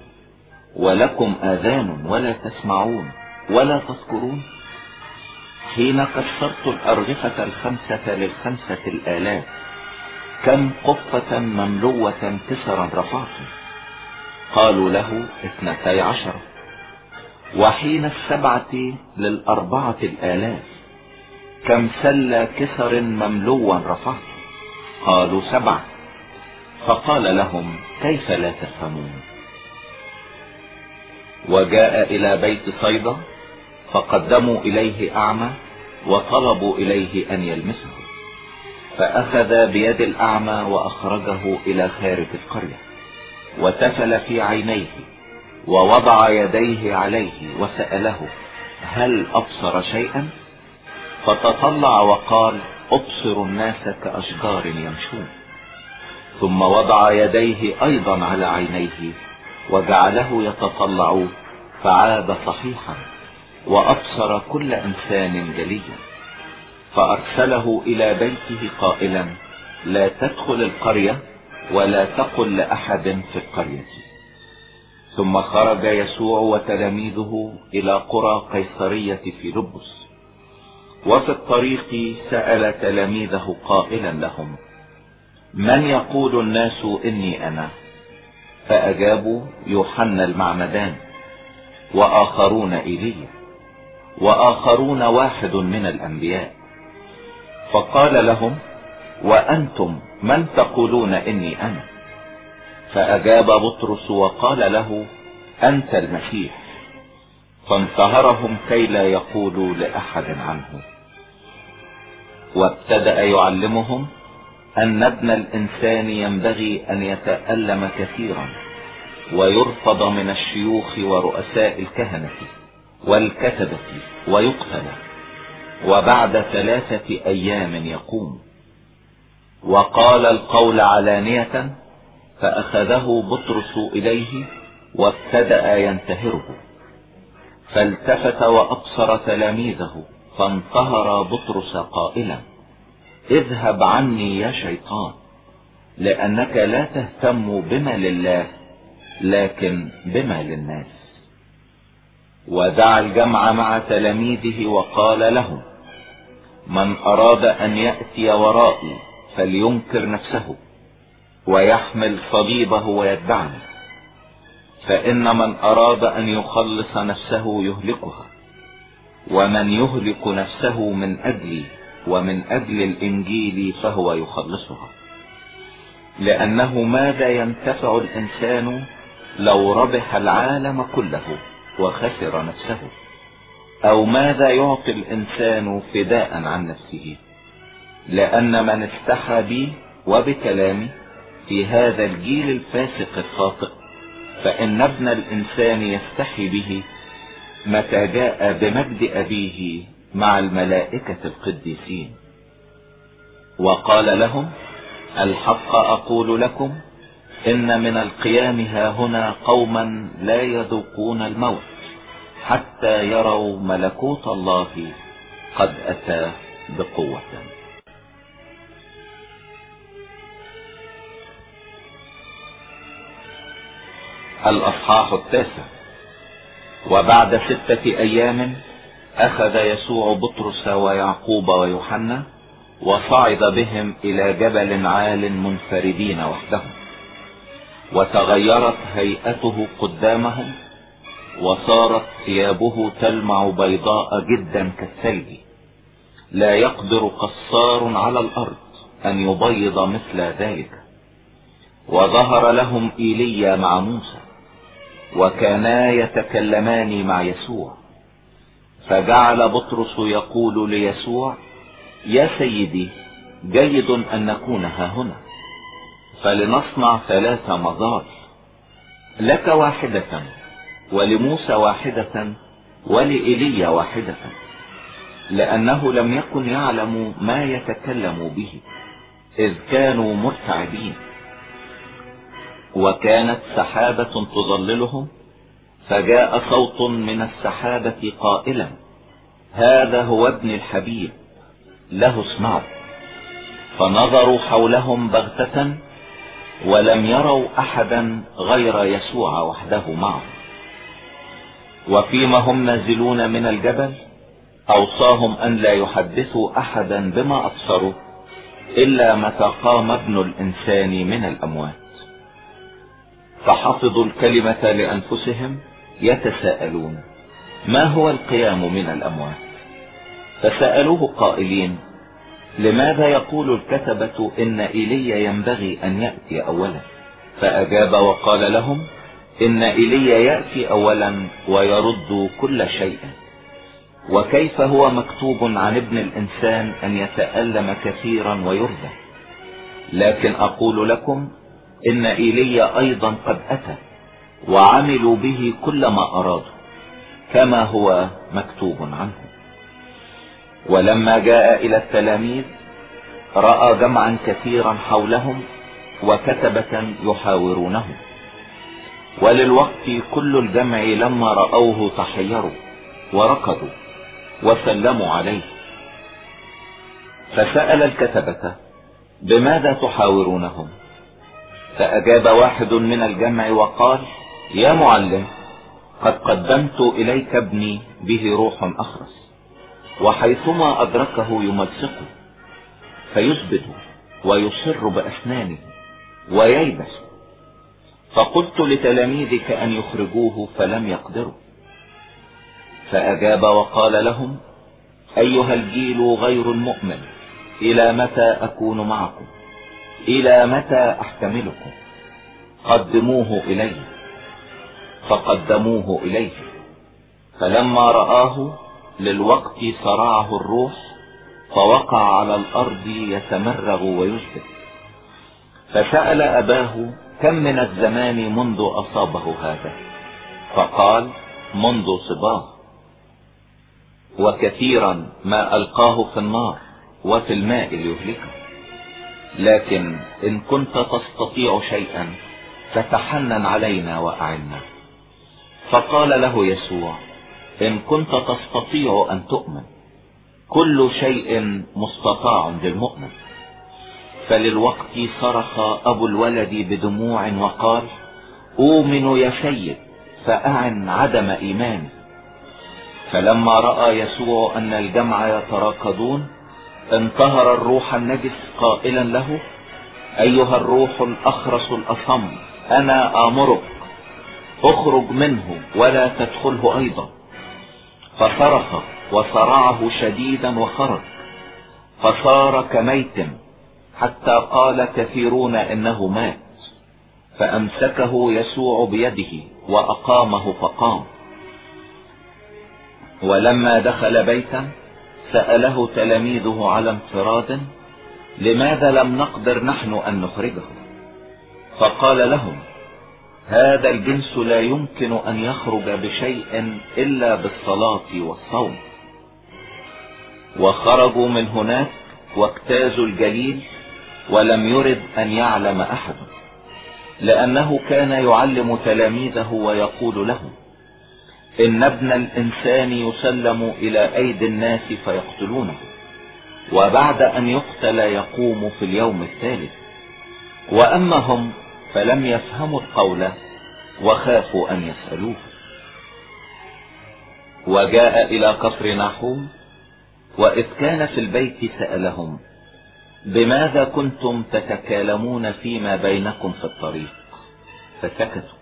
ولكم آذان ولا تسمعون ولا تذكرون؟ حين كسرت الأرغفة الخمسة للخمسة الآلاف كم قفة مملوة كسرا رفعت؟ قالوا له اثنتي عشر. وحين السبعة للأربعة الآلاف كم سل كسر مملوا رفعت؟ قالوا سبعة. فقال لهم كيف لا تفهمون؟ وجاء إلى بيت صيدا فقدموا إليه أعمى وطلبوا إليه أن يلمسه. فأخذ بيد الأعمى وأخرجه إلى خارج القرية وتفل في عينيه ووضع يديه عليه وسأله هل أبصر شيئا؟ فتطلع وقال أبصر الناس كأشجار يمشون. ثم وضع يديه أيضا على عينيه وجعله يتطلع فعاد صحيحا. وأبصر كل إنسان جليا فأرسله إلى بيته قائلا لا تدخل القرية ولا تقل لأحد في القرية. ثم خرج يسوع وتلاميذه إلى قرى قيصرية في لبس وفي الطريق سأل تلاميذه قائلا لهم من يقول الناس إني أنا؟ فأجابوا يوحنا المعمدان وآخرون إيليا وآخرون واحد من الأنبياء. فقال لهم وأنتم من تقولون إني أنا؟ فأجاب بطرس وقال له أنت المسيح. فانتهرهم كي لا يقولوا لأحد عنه. وابتدأ يعلمهم أن ابن الإنسان ينبغي أن يتألم كثيرا ويرفض من الشيوخ ورؤساء الكهنة. والكتبة ويقتل وبعد ثلاثة أيام يقوم. وقال القول علانية فأخذه بطرس إليه وابتدأ ينتهره. فالتفت وأبصر تلاميذه فانتهر بطرس قائلا اذهب عني يا شيطان لأنك لا تهتم بما لله لكن بما للناس. ودعا الجمع مع تلاميذه وقال لهم من أراد أن يأتي ورائي فلينكر نفسه ويحمل صليبه ويتبعني. فإن من أراد أن يخلص نفسه يهلكها ومن يهلك نفسه من أجلي ومن أجل الإنجيل فهو يخلصها. لأنه ماذا ينتفع الإنسان لو ربح العالم كله وخسر نفسه. أو ماذا يعطي الإنسان فداء عن نفسه؟ لأن من استحى بي وبكلامي في هذا الجيل الفاسق الخاطئ فإن ابن الإنسان يستحي به متى جاء بمجد أبيه مع الملائكة القديسين. وقال لهم الحق أقول لكم إن من القيام ها هنا قوما لا يذوقون الموت حتى يروا ملكوت الله قد أتى بقوة. الأصحاح التاسع. وبعد ستة أيام أخذ يسوع بطرس ويعقوب ويوحنا وصعد بهم إلى جبل عال منفردين وحدهم. وتغيرت هيئته قدامهم وصارت ثيابه تلمع بيضاء جدا كالثلج. لا يقدر قصار على الأرض أن يبيض مثل ذلك. وظهر لهم إيليا مع موسى وكانا يتكلمان مع يسوع. فجعل بطرس يقول ليسوع يا سيدي جيد أن نكون ها هنا. فلنصنع ثلاث مظار لك واحدة ولموسى واحدة ولإيليا واحدة لأنه لم يكن يعلم ما يتكلم به إذ كانوا مرتعبين. وكانت سحابة تظللهم فجاء صوت من السحابة قائلا هذا هو ابن الحبيب له اسمعوا فنظروا حولهم بغتة ولم يروا أحدا غير يسوع وحده معهم وفيما هم نازلون من الجبل أوصاهم أن لا يحدثوا أحدا بما أبصروا إلا متى قام ابن الإنسان من الأموات. فحفظوا الكلمة لأنفسهم يتساءلون ما هو القيام من الأموات؟ فسألوه قائلين لماذا يقول الكتبة إن ايليا ينبغي أن يأتي اولا؟ فأجاب وقال لهم إن ايليا يأتي اولا ويرد كل شيء. وكيف هو مكتوب عن ابن الإنسان أن يتألم كثيرا ويرزى لكن أقول لكم إن ايليا أيضا قد أتى وعملوا به كل ما أرادوا كما هو مكتوب عنه. ولما جاء إلى التلاميذ رأى جمعا كثيرا حولهم وكتبة يحاورونه وللوقت كل الجمع لما رأوه تحيروا وركضوا وسلموا عليه. فسأل الكتبة بماذا تحاورونهم؟ فأجاب واحد من الجمع وقال يا معلم قد قدمت إليك ابني به روح أخرس. وحيثما أدركه يملصقه فيثبت ويصر بأسنانه وييبس. فقلت لتلاميذك أن يخرجوه فلم يقدروا. فأجاب وقال لهم أيها الجيل غير المؤمن إلى متى أكون معكم؟ إلى متى أحتملكم؟ قدموه إلي. فقدموه إليه. فلما رآه للوقت صرعه الروح فوقع على الأرض يتمرغ ويجدد فسأل أباه كم من الزمان منذ أصابه هذا؟ فقال منذ صباه وكثيرا ما ألقاه في النار وفي الماء ليهلكه. لكن إن كنت تستطيع شيئا فتحنن علينا وأعنا. فقال له يسوع إن كنت تستطيع أن تؤمن كل شيء مستطاع للمؤمن. فللوقت صرخ أبو الولد بدموع وقال أؤمن يا سيد فأعن عدم إيماني. فلما رأى يسوع أن الجمع يتراكضون انتهر الروح النجس قائلا له أيها الروح الأخرس الأصم أنا آمرك اخرج منه ولا تدخله أيضا. فصرخ وصرعه شديدا وخرج فصار كميت حتى قال كثيرون إنه مات فأمسكه يسوع بيده وأقامه فقام. ولما دخل بيتا سأله تلاميذه على انفراد لماذا لم نقدر نحن أن نخرجه؟ فقال لهم هذا الجنس لا يمكن أن يخرج بشيء إلا بالصلاة والصوم. وخرجوا من هناك واجتازوا الجليل ولم يرد أن يعلم أحد لأنه كان يعلم تلاميذه ويقول لهم إن ابن الإنسان يسلم إلى أيدي الناس فيقتلونه وبعد أن يقتل يقوم في اليوم الثالث. وأما هم فلم يفهموا القول وخافوا أن يسألوه. وجاء إلى كفر نحوم وإذ كان في البيت سألهم بماذا كنتم تتكالمون فيما بينكم في الطريق؟ فسكتوا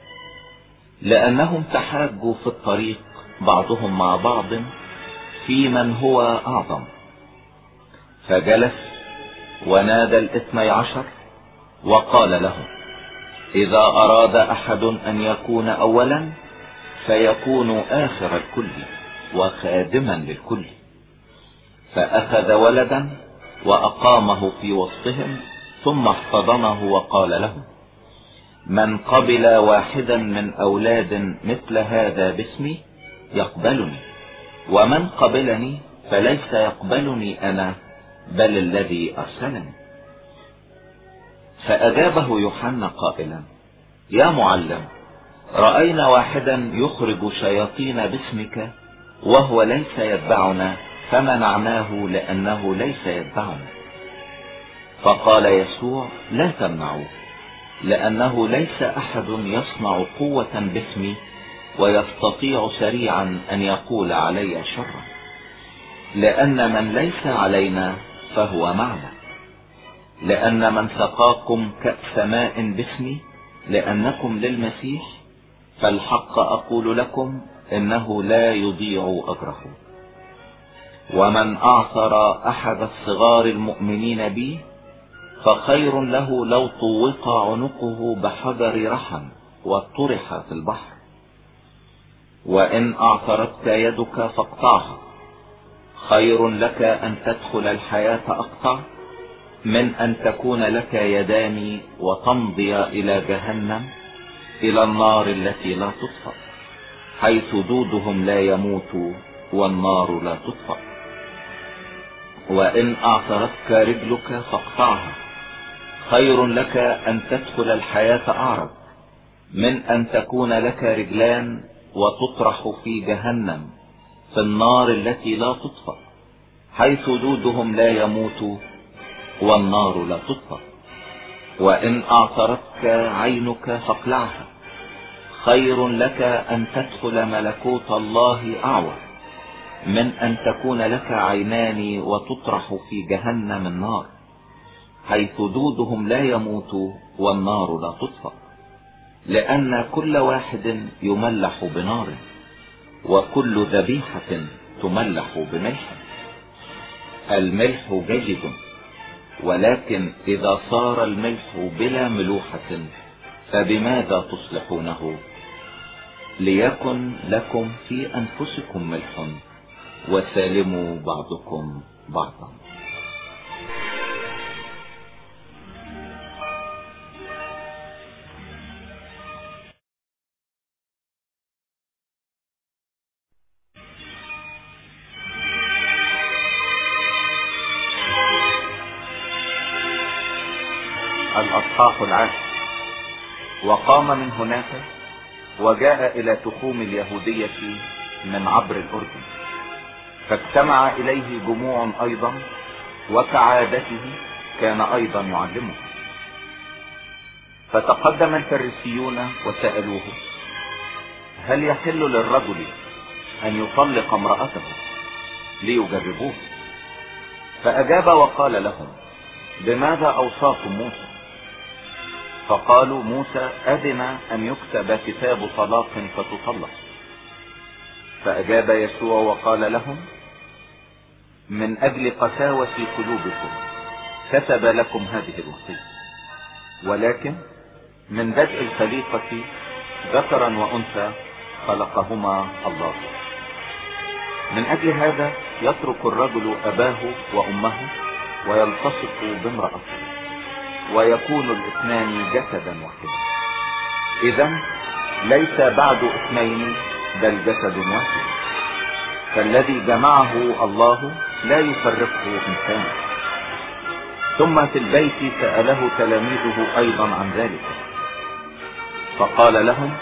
لأنهم تحاجوا في الطريق بعضهم مع بعض في من هو أعظم. فجلس ونادى الإثني عشر وقال لهم إذا أراد أحد أن يكون اولا فيكون آخر الكل وخادما للكل. فأخذ ولدا وأقامه في وسطهم ثم احتضنه وقال له من قبل واحدا من أولاد مثل هذا باسمي يقبلني ومن قبلني فليس يقبلني أنا بل الذي أرسلني. فاجابه يوحنا قائلا يا معلم رأينا واحدا يخرج شياطين باسمك وهو ليس يتبعنا فمنعناه لأنه ليس يتبعنا. فقال يسوع لا تمنعوه لأنه ليس أحد يصنع قوة باسمي ويستطيع سريعا أن يقول علي شرا لأن من ليس علينا فهو معنا. لأن من سقاكم كأس ماء باسمي لأنكم للمسيح فالحق أقول لكم إنه لا يضيع أجره. ومن أعثر أحد الصغار المؤمنين بي فخير له لو طوق عنقه بحجر رحم وطرح في البحر. وإن اعثرتك يدك فاقطعها خير لك أن تدخل الحياة أقطع. من أن تكون لك يدان وتمضي إلى جهنم إلى النار التي لا تطفأ حيث دودهم لا يموت والنار لا تطفأ. وإن أعترتك رجلك فاقطعها. خير لك أن تدخل الحياة أعرض. من أن تكون لك رجلان وتطرح في جهنم في النار التي لا تطفأ حيث دودهم لا يموت والنار لا تطفأ وإن أعترتك عينك فاقلعها. خير لك أن تدخل ملكوت الله أعور. من أن تكون لك عينان وتطرح في جهنم النار. حيث دودهم لا يموت والنار لا تطفأ لأن كل واحد يملح بنار. وكل ذبيحة تملح بملح. الملح جيد. ولكن إذا صار الملح بلا ملوحة فبماذا تصلحونه؟ ليكن لكم في أنفسكم ملح وسالموا بعضكم بعضا. وقام من هناك وجاء إلى تخوم اليهودية من عبر الأردن. فاجتمع إليه جموع أيضا وكعادته كان أيضا يعلمه. فتقدم الفريسيون وسألوه هل يحل للرجل أن يطلق امرأته ليجربوه؟ فأجاب وقال لهم بماذا أوصاكم موسى؟ فقالوا موسى اذن أن يكتب كتاب طلاق فتطلق. فأجاب يسوع وقال لهم من أجل قساوة قلوبكم كتب لكم هذه الوصية. ولكن من بدء الخليقة ذكرا وأنثى خلقهما الله. من أجل هذا يترك الرجل أباه وأمه ويلتصق بامرأته. ويكون الاثنان جسدا واحدا. إذا ليس بعد اثنين بل جسد واحد. فالذي جمعه الله لا يفرقه انسان. ثم في البيت سأله تلاميذه أيضا عن ذلك. فقال لهم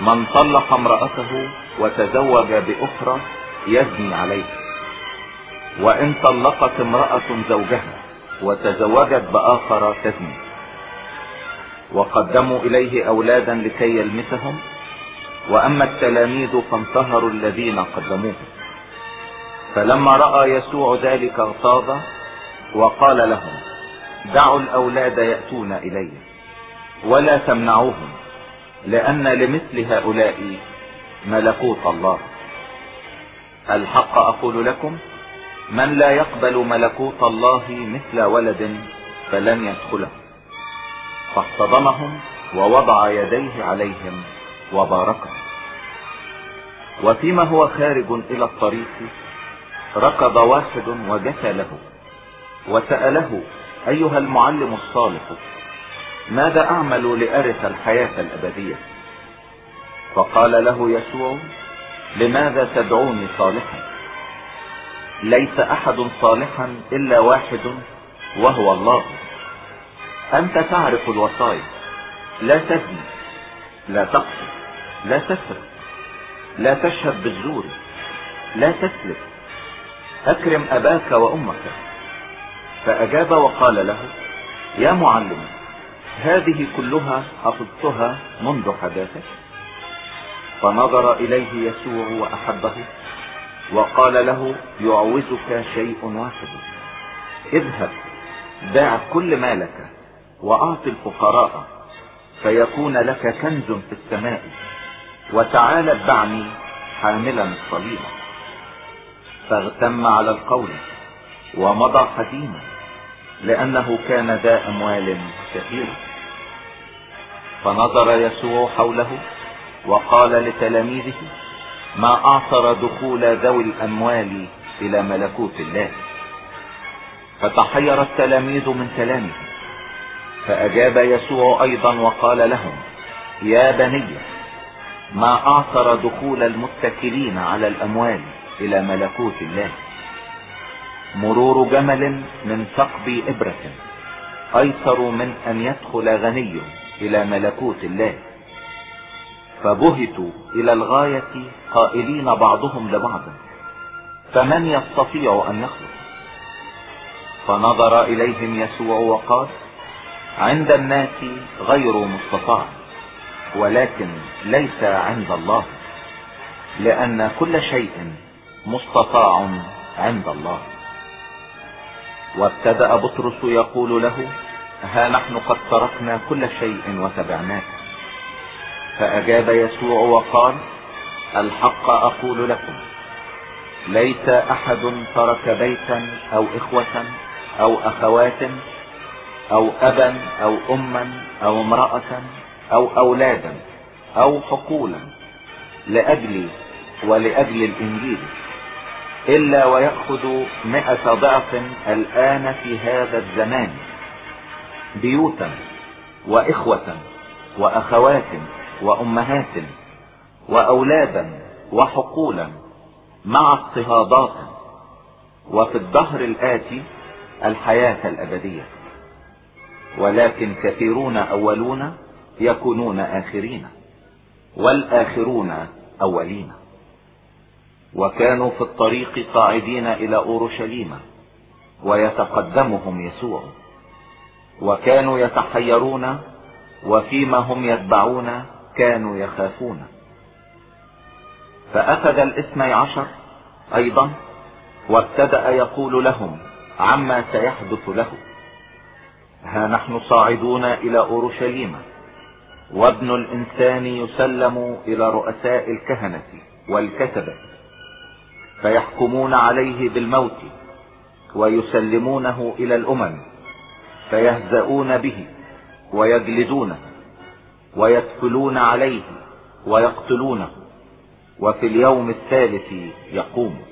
من طلق امرأته وتزوج بأخرى يزني عليه. وإن طلقت امرأة زوجها وتزوجت بآخر تزني وقدموا إليه أولادا لكي يلمسهم. وأما التلاميذ فانتهروا الذين قدموه. فلما رأى يسوع ذلك اغتاظ وقال لهم دعوا الأولاد يأتون إلي ولا تمنعوهم لأن لمثل هؤلاء ملكوت الله. الحق أقول لكم من لا يقبل ملكوت الله مثل ولد فلن يدخله. فاحتضنهم ووضع يديه عليهم وباركهم وفيما هو خارج إلى الطريق ركض واحد وجثى له وسأله أيها المعلم الصالح ماذا أعمل لأرث الحياة الأبدية؟ فقال له يسوع لماذا تدعوني صالحا؟ ليس أحد صالحا إلا واحد وهو الله. أنت تعرف الوصايا. لا تزني. لا تقتل لا تسرق. لا تشهد بالزور. لا تسلك أكرم أباك وأمك. فأجاب وقال له يا معلم هذه كلها حفظتها منذ حداثك فنظر إليه يسوع وأحبه. وقال له يعوزك شيء واحد. اذهب باع كل مالك واعط الفقراء فيكون لك كنز في السماء. وتعال اتبعني حاملا الصليب فاغتم على القول ومضى حزينا لأنه كان ذا أموال كثيرة. فنظر يسوع حوله وقال لتلاميذه ما اعثر دخول ذوي الأموال إلى ملكوت الله. فتحير التلاميذ من كلامه. فأجاب يسوع أيضا وقال لهم يا بني ما اعثر دخول المتكلين على الأموال إلى ملكوت الله. مرور جمل من ثقب إبرة أيسر من أن يدخل غني إلى ملكوت الله. فبهتوا إلى الغاية قائلين بعضهم لبعض فمن يستطيع أن يخلص؟ فنظر إليهم يسوع وقال عند الناس غير مستطاع ولكن ليس عند الله لأن كل شيء مستطاع عند الله. وابتدأ بطرس يقول له ها نحن قد تركنا كل شيء وتبعناك. فأجاب يسوع وقال الحق أقول لكم. ليس أحد ترك بيتا أو إخوة أو أخوات أو أبا أو أما أو امرأة أو أولادا أو حقولا لأجلي ولأجل الإنجيل. إلا ويأخذ مئة ضعف الآن في هذا الزمان بيوتا وإخوة وأخوات وأمهات وأولادا وحقولا مع اضطهادات وفي الدهر الآتي الحياة الأبدية. ولكن كثيرون أولون يكونون آخرين والآخرون أولين. وكانوا في الطريق قاعدين إلى أورشليم ويتقدمهم يسوع. وكانوا يتحيرون وفيما هم يتبعون كانوا يخافون. فأخذ الاثني عشر أيضا وابتدأ يقول لهم عما سيحدث له. ها نحن صاعدون إلى أورشليم. وابن الإنسان يسلم إلى رؤساء الكهنة والكتبة. فيحكمون عليه بالموت ويسلمونه إلى الأمم. فيهزؤون به ويجلدونه. ويدخلون عليه ويقتلونه وفي اليوم الثالث يقوم.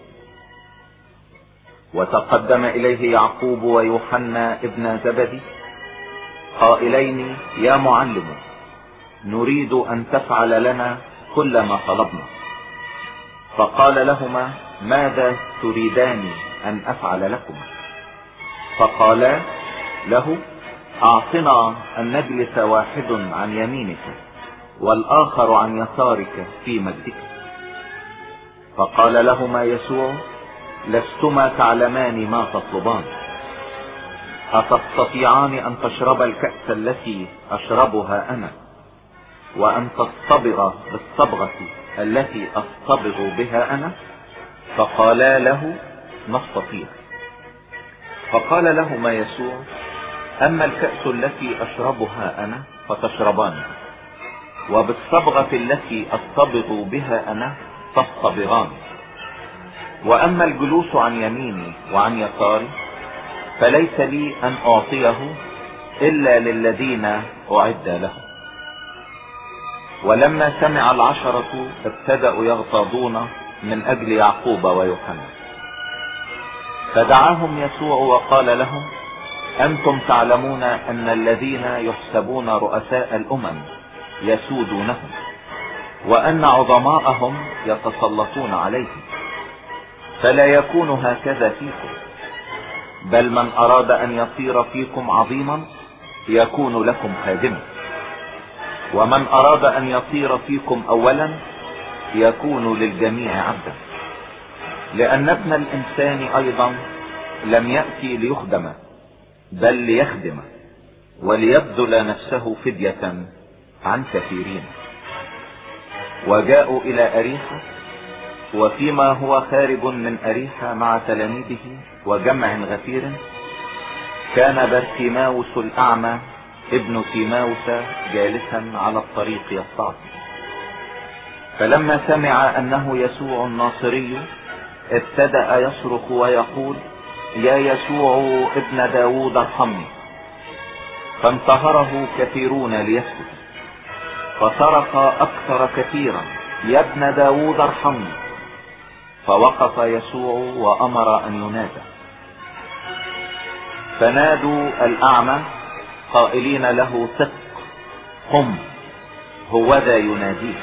وتقدم إليه يعقوب ويوحنا ابن زبدي قائلين يا معلم نريد أن تفعل لنا كل ما طلبنا. فقال لهما ماذا تريدان أن أفعل لكما؟ فقالا له اعطنا ان نجلس واحد عن يمينك والآخر عن يسارك في مجدك. فقال لهما يسوع لستما تعلمان ما تطلبان. أتستطيعان أن تشرب الكأس التي أشربها أنا وأن تصطبغ بالصبغة التي أصطبغ بها أنا؟ فقالا له نستطيع. فقال لهما يسوع أما الكأس التي أشربها أنا فتشربان وبالصبغة التي أصطبغ بها أنا تصطبغان. وأما الجلوس عن يميني وعن يساري فليس لي أن أعطيه إلا للذين أعد لهم ولما سمع العشرة ابتدأوا يغتاظون من أجل يعقوب ويوحنا. فدعاهم يسوع وقال لهم أنتم تعلمون أن الذين يحسبون رؤساء الأمم يسودونهم وأن عظماءهم يتسلطون عليهم. فلا يكون هكذا فيكم بل من أراد أن يصير فيكم عظيما يكون لكم خادما. ومن أراد أن يصير فيكم اولا يكون للجميع عبدا. لأن ابن الإنسان أيضا لم يأتي ليخدم. بل ليخدم وليبذل نفسه فدية عن كثيرين. وجاءوا إلى أريحة وفيما هو خارج من أريحة مع تلاميذه وجمع غفير كان برتيماوس الأعمى ابن تيماوس جالسا على الطريق يصطعد فلما سمع أنه يسوع الناصري ابتدأ يصرخ ويقول يا يسوع ابن داود ارحمني. فانتهره كثيرون ليسكت. فصرخ أكثر كثيرا يا ابن داود ارحمني. فوقف يسوع وأمر أن ينادى. فنادوا الأعمى قائلين له ثق قم هو ذا يناديك.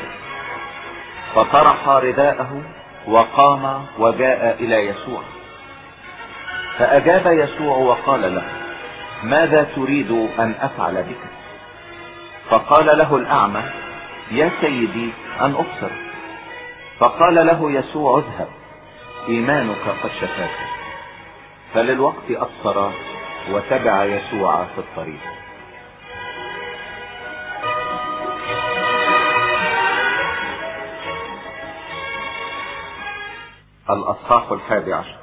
فطرح رداءه وقام وجاء إلى يسوع. فأجاب يسوع وقال له ماذا تريد أن أفعل بك؟ فقال له الأعمى يا سيدي أن أبصر. فقال له يسوع اذهب إيمانك قد شفاك. فللوقت أبصر وتبع يسوع في الطريق. الأصحاح الحادي عشر.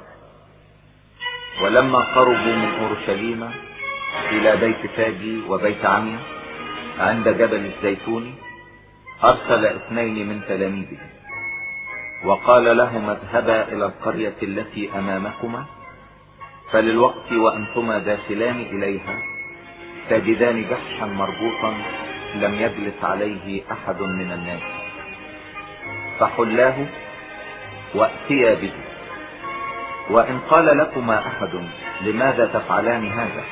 ولما قربوا من اورشليم إلى بيت فاجي وبيت عميا عند جبل الزيتون أرسل اثنين من تلاميذه وقال لهما اذهبا إلى القرية التي أمامكما فللوقت وأنتما داخلان إليها تجدان جحشا مربوطا لم يجلس عليه أحد من الناس. فحلاه وأتيا به. وإن قال لكما أحد لماذا تفعلان هذا؟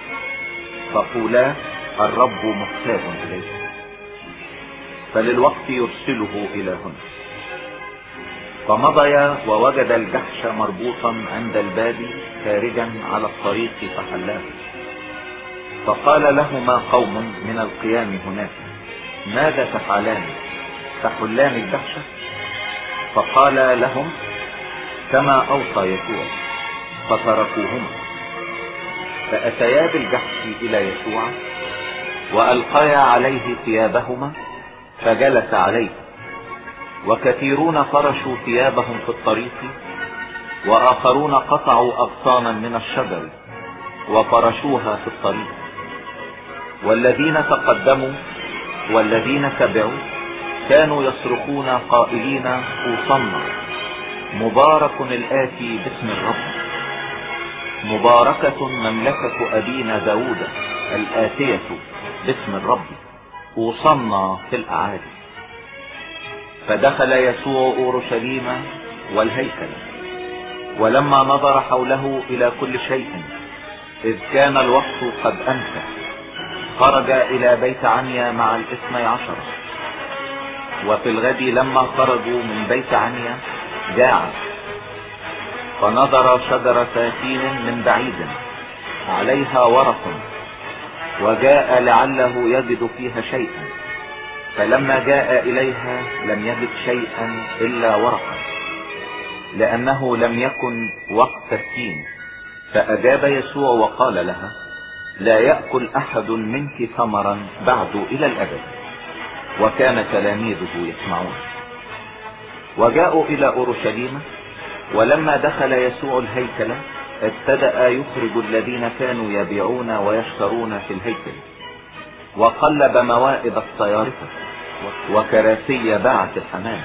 فقولا الرب محتاج اليه فللوقت يرسله إلى هنا فمضيا ووجد الجحش مربوطا عند الباب خارجا على الطريق فحلاه. فقال لهما قوم من القيام هناك ماذا تفعلان؟ تحلان الجحش؟ فقال لهم كما أوصى يسوع. فتركوهما فأتيا بالجحش إلى يسوع وألقيا عليه ثيابهما فجلس عليه. وكثيرون فرشوا ثيابهم في الطريق وآخرون قطعوا اغصانا من الشجر وفرشوها في الطريق. والذين تقدموا والذين تبعوا كانوا يصرخون قائلين اوصنا مبارك الآتي باسم الرب. مباركة مملكة أبينا داود الآتية باسم الرب اوصنا في الاعالي فدخل يسوع أورشليم والهيكل ولما نظر حوله إلى كل شيء إذ كان الوقت قد امسى خرج إلى بيت عنيا مع الاثني عشر. وفي الغد لما خرجوا من بيت عنيا جاع فنظر شجرة تين من بعيد عليها ورق وجاء لعله يجد فيها شيئا فلما جاء إليها لم يجد شيئا إلا ورقا لأنه لم يكن وقت التين فأجاب يسوع وقال لها لا يأكل أحد منك ثمرا بعد إلى الأبد. وكان تلاميذه يسمعون. وجاءوا إلى أورشليم ولما دخل يسوع الهيكل ابتدأ يخرج الذين كانوا يبيعون ويشترون في الهيكل وقلب موائد الصيارفة وكراسي باعة الحمام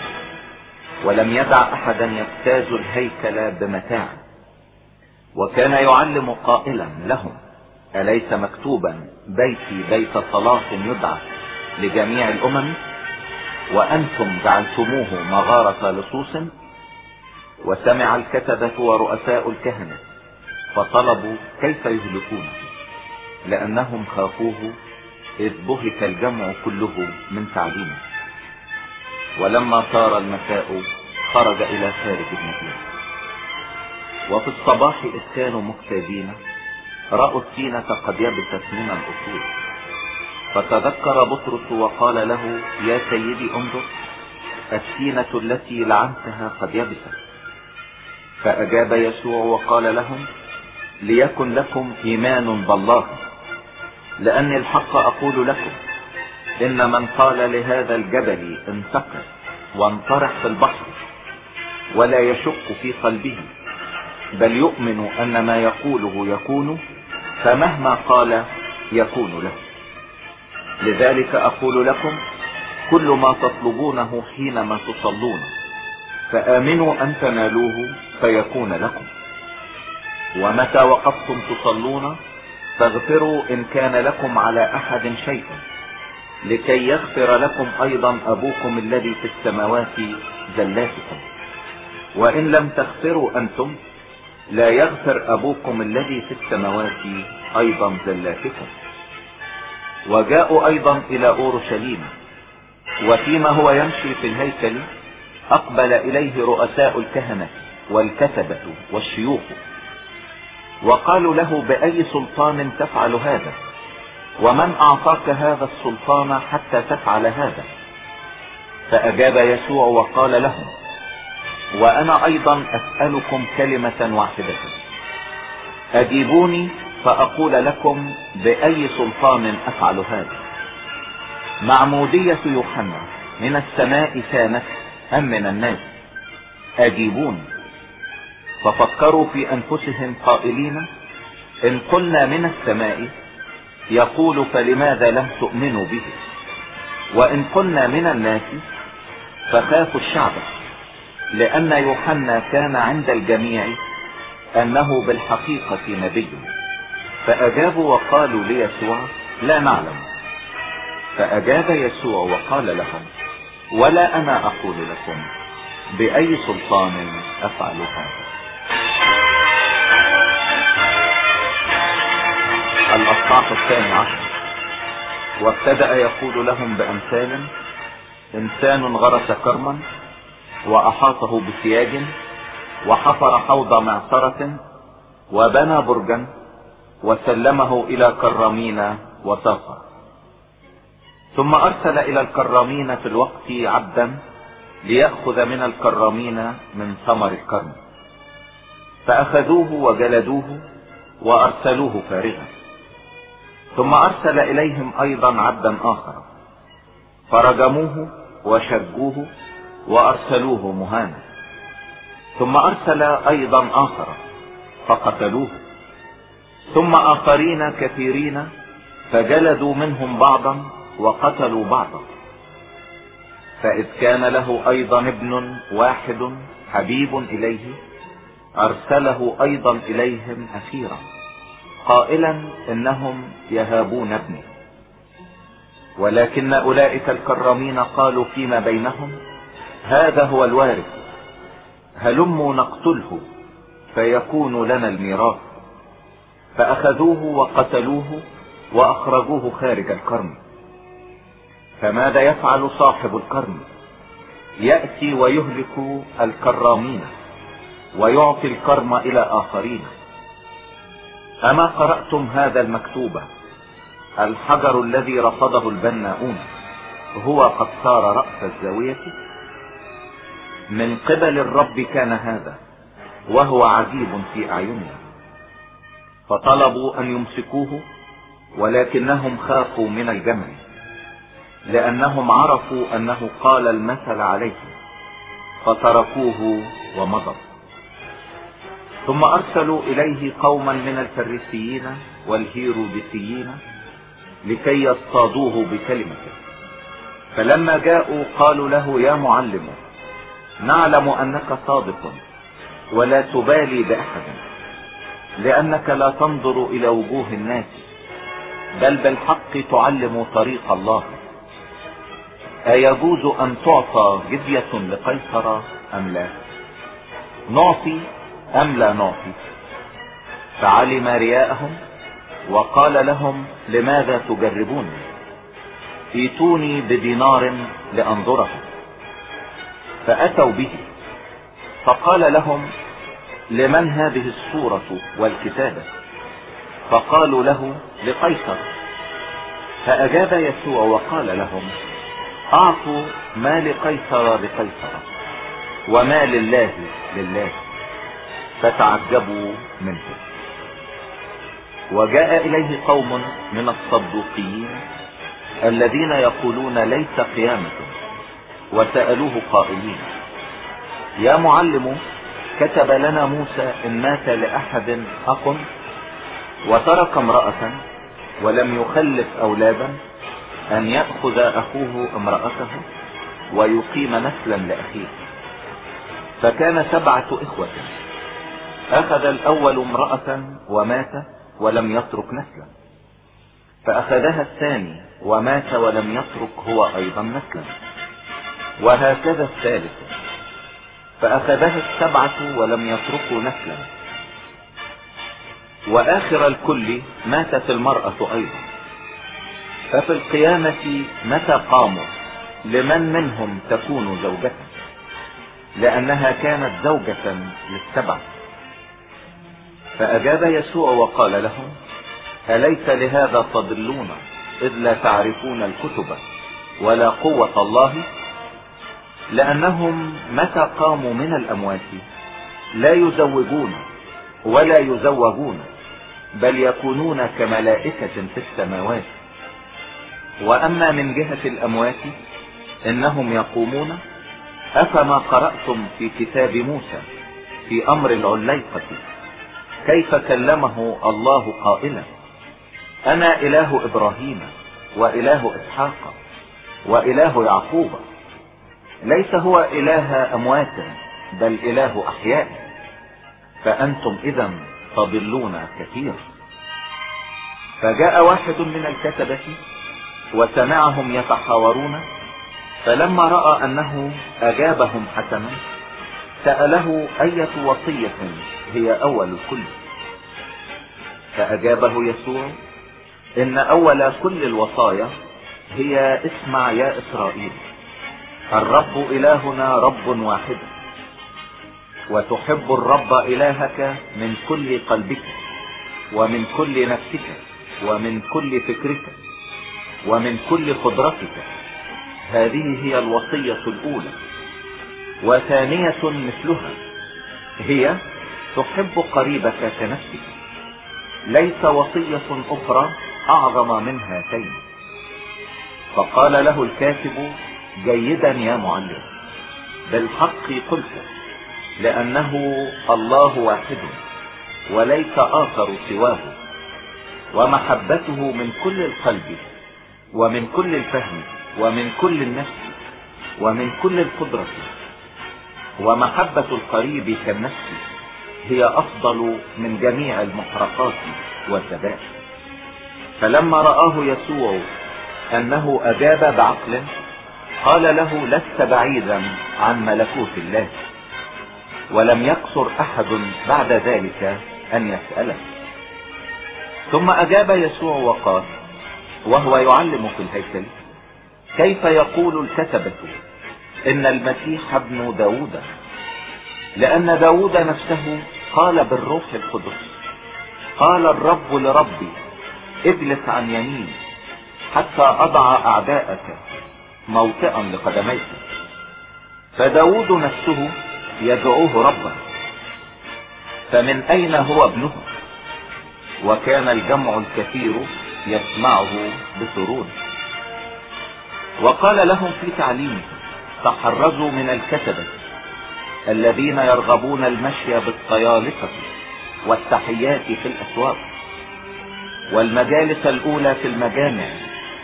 ولم يدع أحدا يجتاز الهيكل بمتاع وكان يعلم قائلا لهم أليس مكتوبا بيتي بيت صلاة يدعى لجميع الأمم؟ وأنتم جعلتموه مغارة لصوص؟ وسمع الكتبة ورؤساء الكهنة فطلبوا كيف يهلكونه لأنهم خافوه إذ بهت الجمع كله من تعليمه. ولما صار المساء خرج إلى خارج المدينة. وفي الصباح اذ كانوا مكتابين رأوا التينة قد يبست من الأصول. فتذكر بطرس وقال له يا سيدي انظر التينة التي لعنتها قد يبست. فأجاب يسوع وقال لهم ليكن لكم إيمان بالله لأني الحق أقول لكم إن من قال لهذا الجبل انتقل وانطرح في البحر ولا يشك في قلبه بل يؤمن أن ما يقوله يكون فمهما قال يكون له. لذلك أقول لكم كل ما تطلبونه حينما تصلون فآمنوا أن تنالوه فيكون لكم. ومتى وقفتم تصلون فاغفروا إن كان لكم على أحد شيء. لكي يغفر لكم أيضا أبوكم الذي في السماوات زلاتكم. وإن لم تغفروا أنتم لا يغفر أبوكم الذي في السماوات أيضا زلاتكم. وجاءوا أيضا إلى اورشليم وفيما هو يمشي في الهيكل أقبل إليه رؤساء الكهنة. والكتبة والشيوخ. وقالوا له بأي سلطان تفعل هذا؟ ومن أعطاك هذا السلطان حتى تفعل هذا؟ فأجاب يسوع وقال لهم وأنا أيضا أسألكم كلمة واحدة. أجيبوني فأقول لكم بأي سلطان أفعل هذا. معمودية يوحنا من السماء كانت أم من الناس؟ أجيبوني. ففكروا في أنفسهم قائلين إن قلنا من السماء يقول فلماذا لم تؤمنوا به؟ وإن قلنا من الناس فخافوا الشعب لأن يوحنا كان عند الجميع أنه بالحقيقة نبي. فأجابوا وقالوا ليسوع لا نعلم. فأجاب يسوع وقال لهم ولا أنا أقول لكم بأي سلطان أفعل هذا. الأصحاح الثاني عشر. وابتدأ يقول لهم بأمثال. إنسان غرس كرما وأحاطه بسياج وحفر حوض معصرة وبنى برجا وسلمه إلى كرامين وسافر ثم أرسل إلى الكرامين في الوقت عبدا ليأخذ من الكرامين من ثمر الكرم. فأخذوه وجلدوه وأرسلوه فارغا. ثم أرسل إليهم أيضا عبدا آخر. فرجموه وشجوه وأرسلوه مهانا. ثم أرسل أيضا آخر فقتلوه. ثم آخرين كثيرين فجلدوا منهم بعضا وقتلوا بعضا. فإذ كان له أيضا ابن واحد حبيب إليه أرسله أيضا إليهم أخيرا. قائلا إنهم يهابون ابني. ولكن أولئك الكرمين قالوا فيما بينهم هذا هو الوارث هلموا نقتله فيكون لنا الميراث. فأخذوه وقتلوه وأخرجوه خارج الكرم. فماذا يفعل صاحب الكرم؟ يأتي ويهلك الكرامين ويعطي الكرم إلى آخرين. أما قرأتم هذا المكتوب؟ الحجر الذي رفضه البناؤون هو قد صار رأس الزاوية؟ من قبل الرب كان هذا وهو عجيب في أعيننا. فطلبوا أن يمسكوه ولكنهم خافوا من الجمع لأنهم عرفوا أنه قال المثل عليه فتركوه ومضوا ثم أرسلوا إليه قوما من الفريسيين والهيروديسيين لكي يصطادوه بكلمته. فلما جاءوا قالوا له يا معلم نعلم أنك صادق ولا تبالي بأحد لأنك لا تنظر إلى وجوه الناس بل بالحق تعلم طريق الله. أيجوز أن تعطى جزية لقيصر أم لا؟ نعطي أم لا نعطي؟ فعلم رياءهم وقال لهم لماذا تجربون ائتوني بدينار لانظره فأتوا به فقال لهم لمن هذه الصورة والكتابة فقالوا له لقيصر. فأجاب يسوع وقال لهم أعطوا ما لقيصر لقيصر وما لله لله. فتعجبوا منه. وجاء إليه قوم من الصدوقيين الذين يقولون ليس قيامة وسألوه قائلين يا معلم كتب لنا موسى إن مات لأحد اخ وترك امرأة ولم يخلف أولادا أن يأخذ أخوه امرأته ويقيم نسلا لأخيه. فكان سبعة إخوة. أخذ الأول امرأة ومات ولم يترك نسلا. فأخذها الثاني ومات ولم يترك هو أيضا نسلا. وهكذا الثالث. فأخذها السبعة ولم يتركوا نسلا. وآخر الكل ماتت المرأة أيضا. ففي القيامة متى قاموا لمن منهم تكون زوجة لأنها كانت زوجة للسبعة. فأجاب يسوع وقال لهم أليس لهذا تضلون إذ لا تعرفون الكتب ولا قوة الله؟ لأنهم متى قاموا من الأموات لا يزوجون ولا يزوجون بل يكونون كملائكة في السماوات. وأما من جهة الأموات إنهم يقومون أفما قرأتم في كتاب موسى في أمر العليقة؟ كيف كلمه الله قائلا؟ أنا إله إبراهيم وإله إسحاق وإله يعقوب. ليس هو إله أموات بل إله أحياء. فأنتم إذا تضلون كثير فجاء واحد من الكتبة وسمعهم يتحاورون فلما رأى أنه أجابهم حسنا سأله أية وصية هي أول الكل فأجابه يسوع إن أول كل الوصايا هي اسمع يا إسرائيل. الرب إلهنا رب واحد. وتحب الرب إلهك من كل قلبك ومن كل نفسك ومن كل فكرك ومن كل قدرتك. هذه هي الوصية الأولى. وثانية مثلها هي تحب قريبك كنفسك. ليس وصية أخرى أعظم من هاتين. فقال له الكاتب جيدا يا معلم. بالحق قلت لأنه الله واحد وليس آخر سواه. ومحبته من كل القلب ومن كل الفهم ومن كل النفس ومن كل القدرة. ومحبة القريب كالنفس هي أفضل من جميع المحرقات والذبائح فلما رآه يسوع أنه أجاب بعقل قال له لست بعيدا عن ملكوت الله ولم يقصر أحد بعد ذلك أن يسأله. ثم أجاب يسوع وقال وهو يعلم في الهيكل كيف يقول الكتبة إن المسيح ابن داود. لأن داود نفسه قال بالروح القدس قال الرب لربي اجلس عن يميني حتى أضع أعداءك موطئا لقدميك. فداود نفسه يدعوه ربا. فمن أين هو ابنه؟ وكان الجمع الكثير يسمعه بسرور. وقال لهم في تعليمه تحرزوا من الكتبة الذين يرغبون المشي بالطيالقة والتحيات في الأسواق والمجالس الأولى في المجامع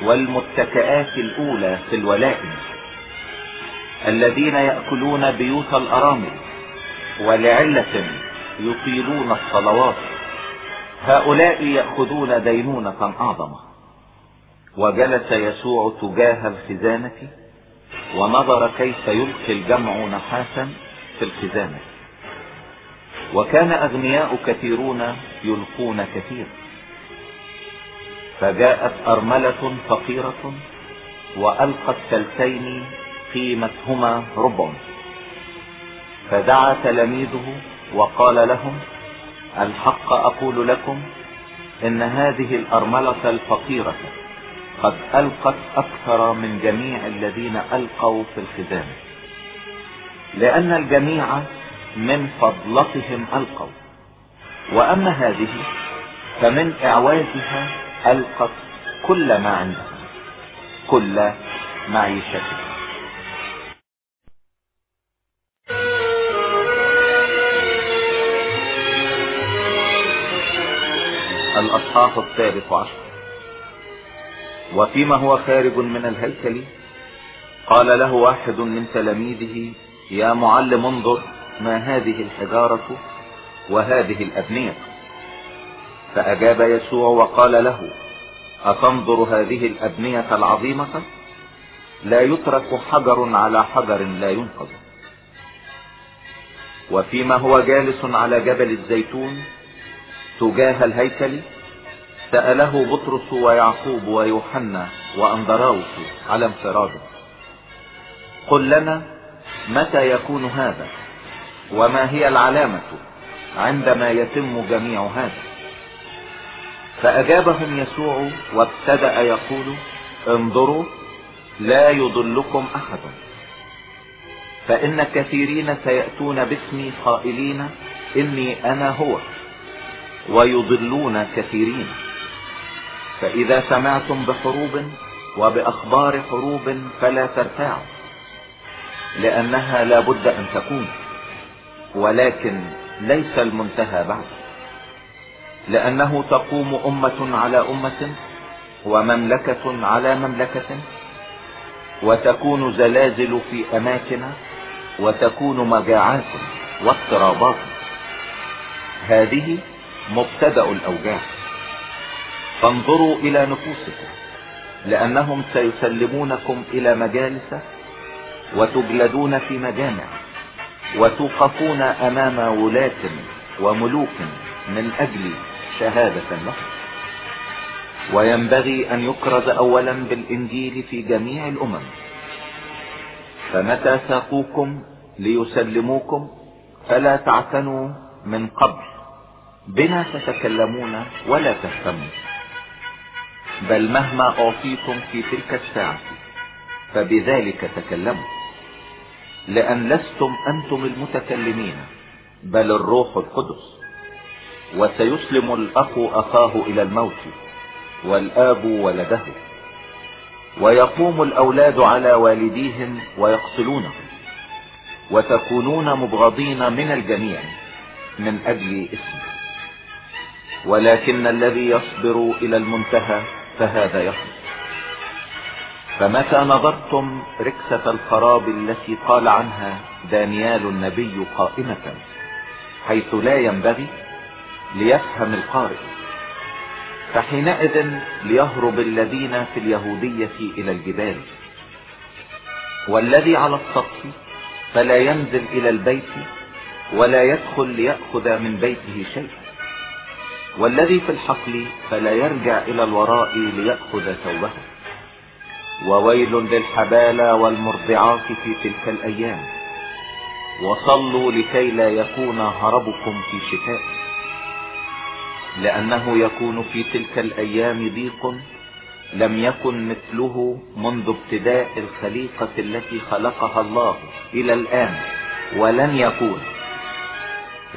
والمتكئات الأولى في الولائم الذين يأكلون بيوت الأرامل ولعلة يطيلون الصلوات هؤلاء يأخذون دينونة أعظم وجلس يسوع تجاه الخزانة ونظر كيف يلقي الجمع نحاسا في الخزانة وكان أغنياء كثيرون يلقون كثير. فجاءت أرملة فقيرة وألقت سلتين قيمتهما ربع. فدعا تلاميذه وقال لهم الحق أقول لكم إن هذه الأرملة الفقيرة. قد ألقت أكثر من جميع الذين ألقوا في الخزانة. لأن الجميع من فضلتهم ألقوا. وأما هذه فمن إعوازها ألقت كل ما عندها كل معيشتها. الأصحاح الثالث عشر. وفيما هو خارج من الهيكل قال له واحد من تلاميذه يا معلم انظر ما هذه الحجارة وهذه الأبنية؟ فأجاب يسوع وقال له أتنظر هذه الأبنية وفيما هو جالس على جبل الزيتون تجاه الهيكل سأله بطرس ويعقوب ويوحنا وأندراوس على انفراده. قل لنا متى يكون هذا؟ وما هي العلامة عندما يتم جميع هذا؟ فأجابهم يسوع وابتدأ يقول انظروا لا يضلكم أحد. فإن كثيرين سيأتون باسمي قائلين إني أنا هو ويضلون كثيرين. فإذا سمعتم بحروب وبأخبار حروب فلا ترتاعوا لأنها لا بد أن تكون ولكن ليس المنتهى بعد لأنه تقوم أمة على أمة ومملكة على مملكة وتكون زلازل في أماكن وتكون مجاعات واضطرابات. هذه مبتدأ الأوجاع. فانظروا إلى نفوسكم لأنهم سيسلمونكم إلى مجالس وتجلدون في مجامع وتوقفون أمام ولاة وملوك من أجل شهادة لهم. وينبغي أن يكرز أولا بالإنجيل في جميع الأمم. فمتى ساقوكم ليسلموكم؟ فلا تعتنوا من قبل. بما تتكلمون ولا تهتموا. بل مهما أعطيتم في تلك الساعة فبذلك تكلموا. لأن لستم أنتم المتكلمين بل الروح القدس. وسيسلم الأخ أخاه إلى الموت والآب ولده. ويقوم الأولاد على والديهم ويقتلونهم. وتكونون مبغضين من الجميع من أجل اسمه. ولكن الذي يصبر إلى المنتهى فهذا يخلص فمتى نظرتم ركسة الخراب التي قال عنها دانيال النبي قائمة؟ حيث لا ينبغي ليفهم القارئ. فحينئذ ليهرب الذين في اليهودية إلى الجبال. والذي على السطح فلا ينزل إلى البيت ولا يدخل ليأخذ من بيته شيء والذي في الحقل فلا يرجع إلى الوراء ليأخذ ثوبه. وويل للحبالى والمرضعات في تلك الأيام. وصلوا لكي لا يكون هربكم في شتاء. لأنه يكون في تلك الأيام ضيق لم يكن مثله منذ ابتداء الخليقة التي خلقها الله إلى الآن ولن يكون.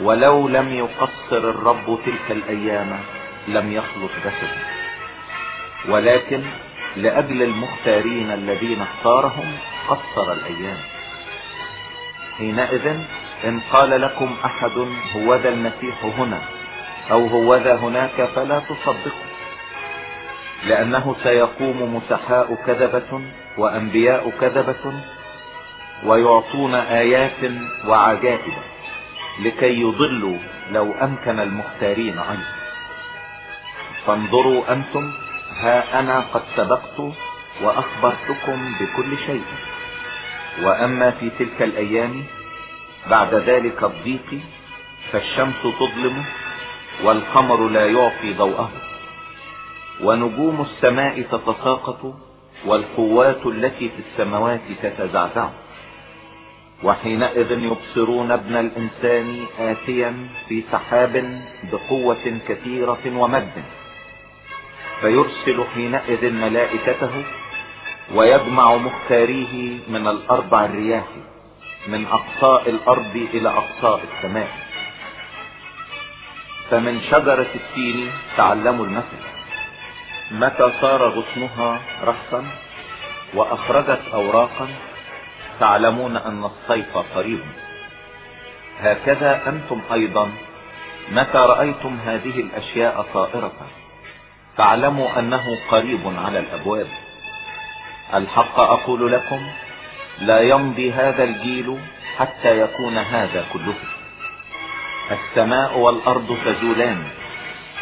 ولو لم يقصر الرب تلك الأيام لم يخلص جسده ولكن لأجل المختارين الذين اختارهم قصر الأيام. حينئذ إن قال لكم أحد هو ذا المسيح هنا أو هو ذا هناك فلا تصدقوا. لأنه سيقوم مسحاء كذبة وأنبياء كذبة ويعطون آيات وعجائب. لكي يضلوا لو أمكن المختارين عنه. فانظروا أنتم ها أنا قد سبقت وأخبرتكم بكل شيء. وأما في تلك الأيام بعد ذلك الضيق فالشمس تظلم والقمر لا يعطي ضوءه. ونجوم السماء تتساقط والقوات التي في السماوات تتزعزع. وحينئذ يبصرون ابن الإنسان اتيا في سحاب بقوة كثيرة ومجد فيرسل حينئذ ملائكته ويجمع مختاريه من الاربع الرياح من أقصاء الأرض إلى أقصاء السماء. فمن شجرة التين تعلموا المثل. متى صار غصنها رخصا وأخرجت اوراقا؟ تعلمون أن الصيف قريب. هكذا أنتم أيضا متى رأيتم هذه الأشياء طائرة؟ فاعلموا أنه قريب على الأبواب. الحق أقول لكم لا يمضي هذا الجيل حتى يكون هذا كله. السماء والأرض تزولان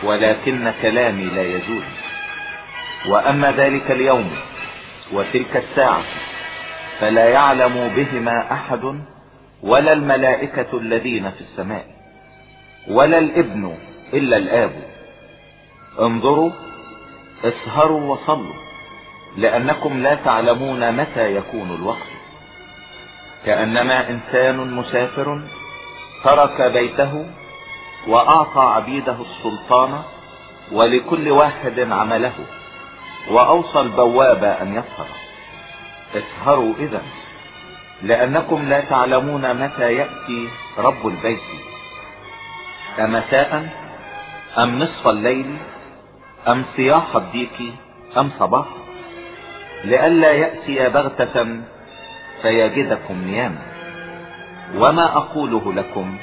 ولكن كلامي لا يزول. وأما ذلك اليوم وتلك الساعة فلا يعلم بهما أحد ولا الملائكة الذين في السماء ولا الابن إلا الآب. انظروا اسهروا وصلوا لأنكم لا تعلمون متى يكون الوقت. كأنما إنسان مسافر ترك بيته وأعطى عبيده السلطان ولكل واحد عمله وأوصى البواب أن يسهر اسهروا إذا لأنكم لا تعلمون متى يأتي رب البيت. امساء أم نصف الليل أم صياح الديك أم صباح؟ لئلا يأتي بغتة فيجدكم نياما. وما أقوله لكم؟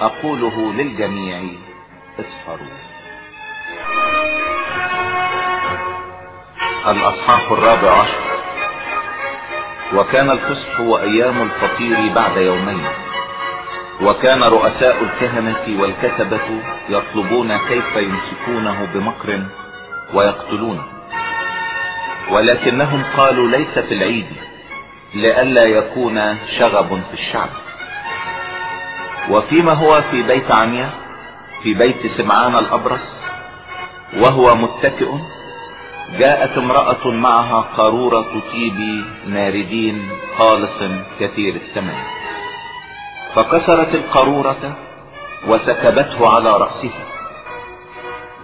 أقوله للجميع اسهروا. الأصحاح الرابع عشر. وكان الفصح وأيام الفطير بعد يومين. وكان رؤساء الكهنة والكتبة يطلبون كيف يمسكونه بمكر ويقتلونه ولكنهم قالوا ليس في العيد لئلا يكون شغب في الشعب. وفيما هو في بيت عنيا في بيت سمعان الأبرص وهو متكئ جاءت امرأة معها قارورة طيب ناردين خالص كثير الثمن. فكسرت القارورة وسكبته على رأسه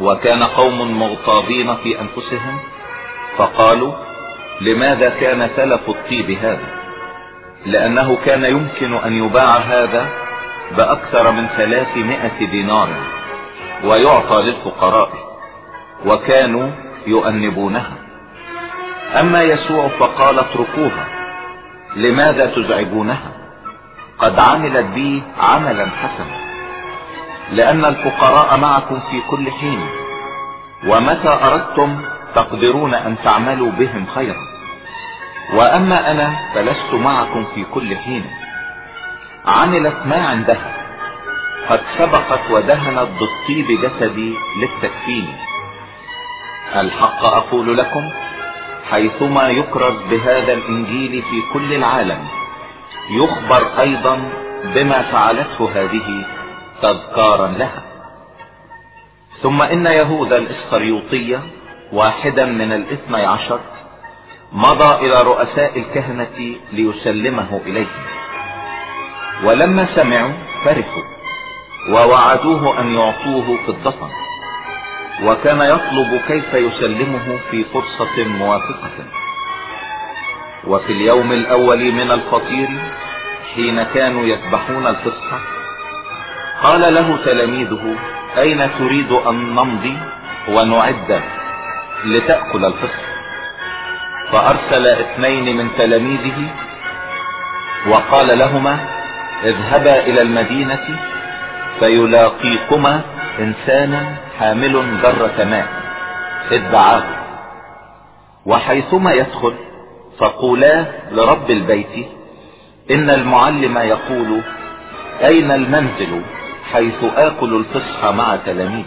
وكان قوم مغتاظين في أنفسهم فقالوا لماذا كان تلف الطيب هذا؟ لأنه كان يمكن أن يباع هذا بأكثر من ثلاثمائة دينار ويعطى للفقراء وكانوا يؤنبونها. أما يسوع فقال اتركوها لماذا تزعجونها؟ قد عملت بي عملا حسنا لأن الفقراء معكم في كل حين ومتى أردتم تقدرون أن تعملوا بهم خيرا؟ وأما أنا فلست معكم في كل حين. عملت ما عندها قد سبقت ودهنت بالطيب جسدي للتكفين. الحق أقول لكم حيثما يكرز بهذا الإنجيل في كل العالم يخبر أيضا بما فعلته هذه تذكارا لها. ثم إن يهوذا الاسخريوطية واحدا من الاثني عشر مضى إلى رؤساء الكهنة ليسلمه اليهم ولما سمعوا فرحوا ووعدوه أن يعطوه فضة وكان يطلب كيف يسلمه في فرصة موافقة. وفي اليوم الأول من الفطير حين كانوا يذبحون الفصح قال له تلاميذه أين تريد أن نمضي ونعد لتأكل الفصح؟ فأرسل اثنين من تلاميذه وقال لهما اذهبا إلى المدينة فيلاقيكما إنسانا حامل ذرة ماء ادعاه وحيثما يدخل فقولا لرب البيت إن المعلم يقول أين المنزل حيث آكل الفصح مع تلاميذي؟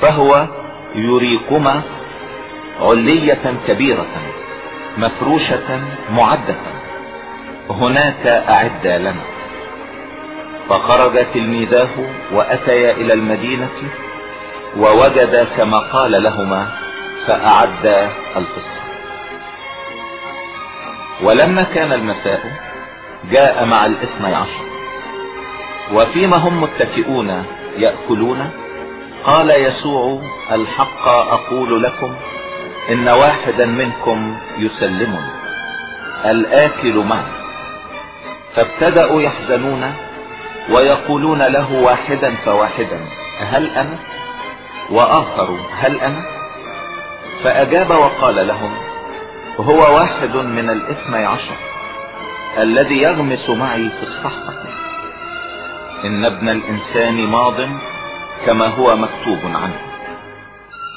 فهو يريكما علية كبيرة مفروشة معدة هناك أعد لنا. فخرج تلميذاه وأتيا إلى المدينة ووجد كما قال لهما فأعد الفصح ولما كان المساء جاء مع الاثني عشر. وفيما هم متكئون يأكلون؟ قال يسوع الحق أقول لكم إن واحدا منكم يسلمني الآكل معي. فابتدأوا يحزنون ويقولون له واحدا فواحدا هل أنا؟ وآخر هل أنا؟ فأجاب وقال لهم هو واحد من الاثني عشر الذي يغمس معي في الصحفة إن ابن الإنسان ماض كما هو مكتوب عنه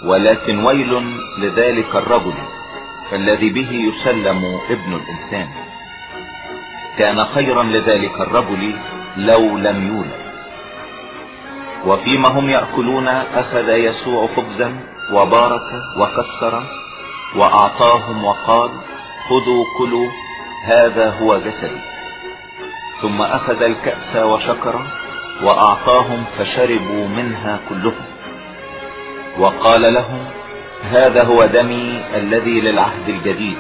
ولكن ويل لذلك الرجل فالذي به يسلم ابن الإنسان. كان خيرا لذلك الرجل لو لم يولد. وفيما هم يأكلون أخذ يسوع خبزا وبارك وكسر وأعطاهم وقال خذوا كلوا هذا هو جسدي ثم أخذ الكأس وشكر وأعطاهم فشربوا منها كلهم. وقال لهم هذا هو دمي الذي للعهد الجديد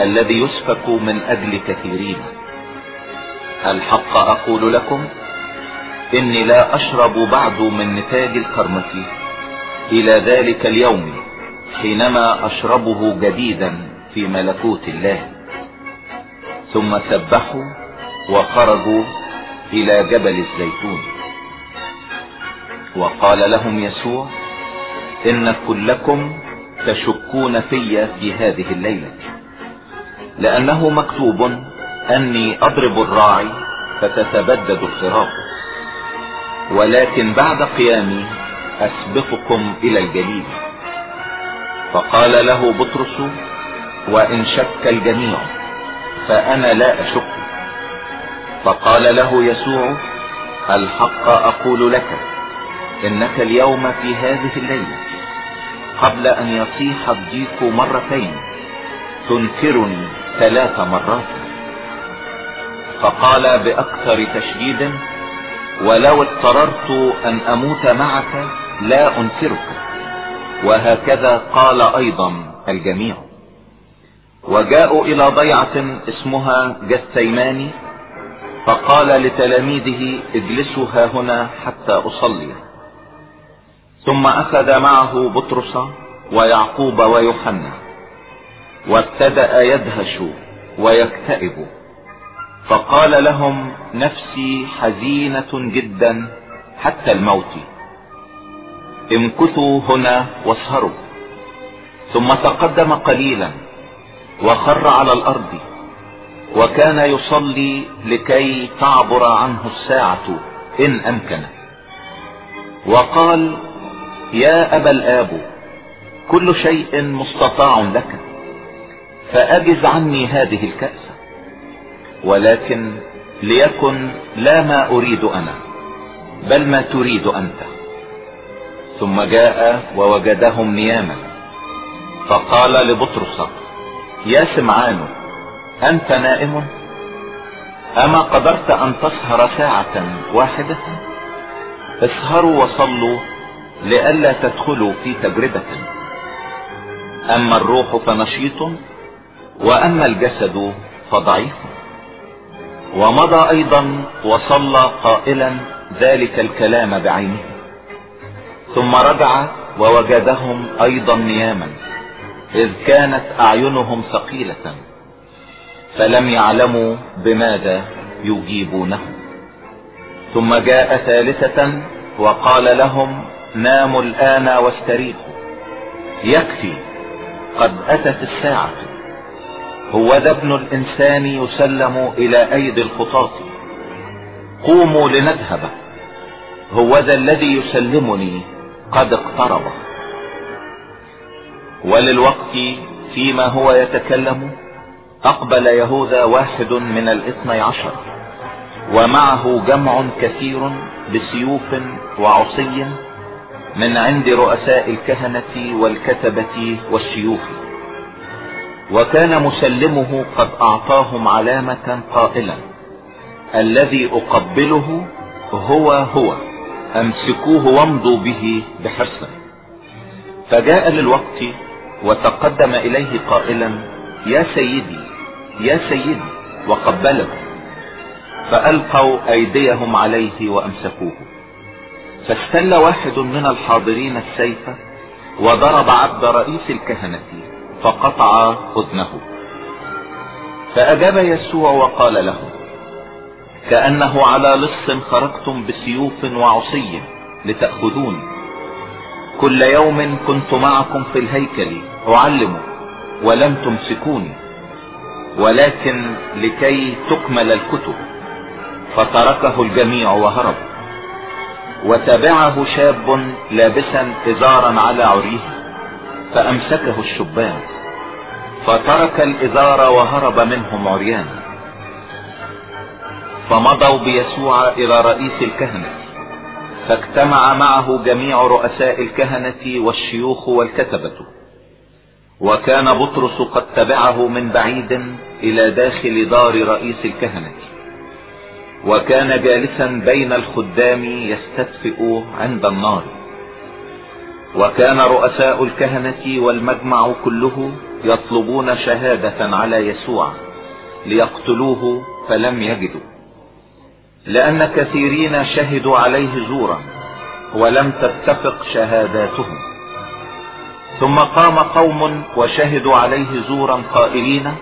الذي يسفك من أجل كثيرين. الحق أقول لكم؟ إني لا أشرب بعد من نتاج الكرمة إلى ذلك اليوم حينما أشربه جديدا في ملكوت الله. ثم سبحوا وخرجوا إلى جبل الزيتون. وقال لهم يسوع إن كلكم تشكون في في هذه الليلة. لأنه مكتوب أني أضرب الراعي فتتبدد الخراف ولكن بعد قيامي أسبقكم إلى الجليل. فقال له بطرس وإن شك الجميع فأنا لا أشك. فقال له يسوع الحق أقول لك إنك اليوم في هذه الليلة قبل أن يصيح الضيق مرتين تنكرني ثلاث مرات. فقال بأكثر تشديد ولو اضطررت أن أموت معك لا أنكرك. وهكذا قال أيضا الجميع. وجاءوا إلى ضيعة اسمها جثيماني فقال لتلاميذه اجلسوا ها هنا حتى أصلي. ثم أخذ معه بطرس ويعقوب ويوحنا وابتدأ يدهش ويكتئب. فقال لهم نفسي حزينة جدا حتى الموت. امكثوا هنا واسهروا. ثم تقدم قليلا وخر على الأرض. وكان يصلي لكي تعبر عنه الساعة إن أمكن. وقال يا أبا الآب كل شيء مستطاع لك. فأجز عني هذه الكأس. ولكن ليكن لا ما أريد أنا بل ما تريد أنت. ثم جاء ووجدهم نياما فقال لبطرس يا سمعان أنت نائم؟ أما قدرت أن تسهر ساعة واحدة؟ اسهروا وصلوا لئلا تدخلوا في تجربة. أما الروح فنشيط وأما الجسد فضعيف. ومضى أيضا وصلى قائلا ذلك الكلام بعينه. ثم رجع ووجدهم أيضا نياما إذ كانت أعينهم ثقيلة فلم يعلموا بماذا يجيبونه. ثم جاء ثالثة وقال لهم ناموا الآن واستريحوا يكفي قد أتت الساعة. هو ذا ابن الإنسان يسلم إلى أيدي الخطاة. قوموا لنذهب. هو ذا الذي يسلمني قد اقترب. وللوقت فيما هو يتكلم أقبل يهوذا واحد من الاثني عشر ومعه جمع كثير بسيوف وعصي من عند رؤساء الكهنة والكتبة والشيوخ. وكان مسلمه قد أعطاهم علامة قائلا الذي أقبله هو هو أمسكوه وامضوا به بحرص فجاء للوقت وتقدم إليه قائلا يا سيدي يا سيدي وقبله. فألقوا أيديهم عليه وأمسكوه. فاستل واحد من الحاضرين السيف وضرب عبد رئيس الكهنة فقطع أذنه. فأجاب يسوع وقال له كأنه على لص خرجتم بسيوف وعصي لتأخذون. كل يوم كنت معكم في الهيكل أعلم ولم تمسكوني ولكن لكي تكمل الكتب. فتركه الجميع وهرب. وتبعه شاب لابسا إزارا على عريه. فأمسكه الشبان فترك الإزار وهرب منهم عريانا فمضوا بيسوع إلى رئيس الكهنة فاجتمع معه جميع رؤساء الكهنة والشيوخ والكتبة. وكان بطرس قد تبعه من بعيد إلى داخل دار رئيس الكهنة. وكان جالسا بين الخدام يستدفئ عند النار. وكان رؤساء الكهنة والمجمع كله يطلبون شهادة على يسوع ليقتلوه فلم يجدوا. لأن كثيرين شهدوا عليه زورا ولم تتفق شهاداتهم. ثم قام قوم وشهدوا عليه زورا قائلين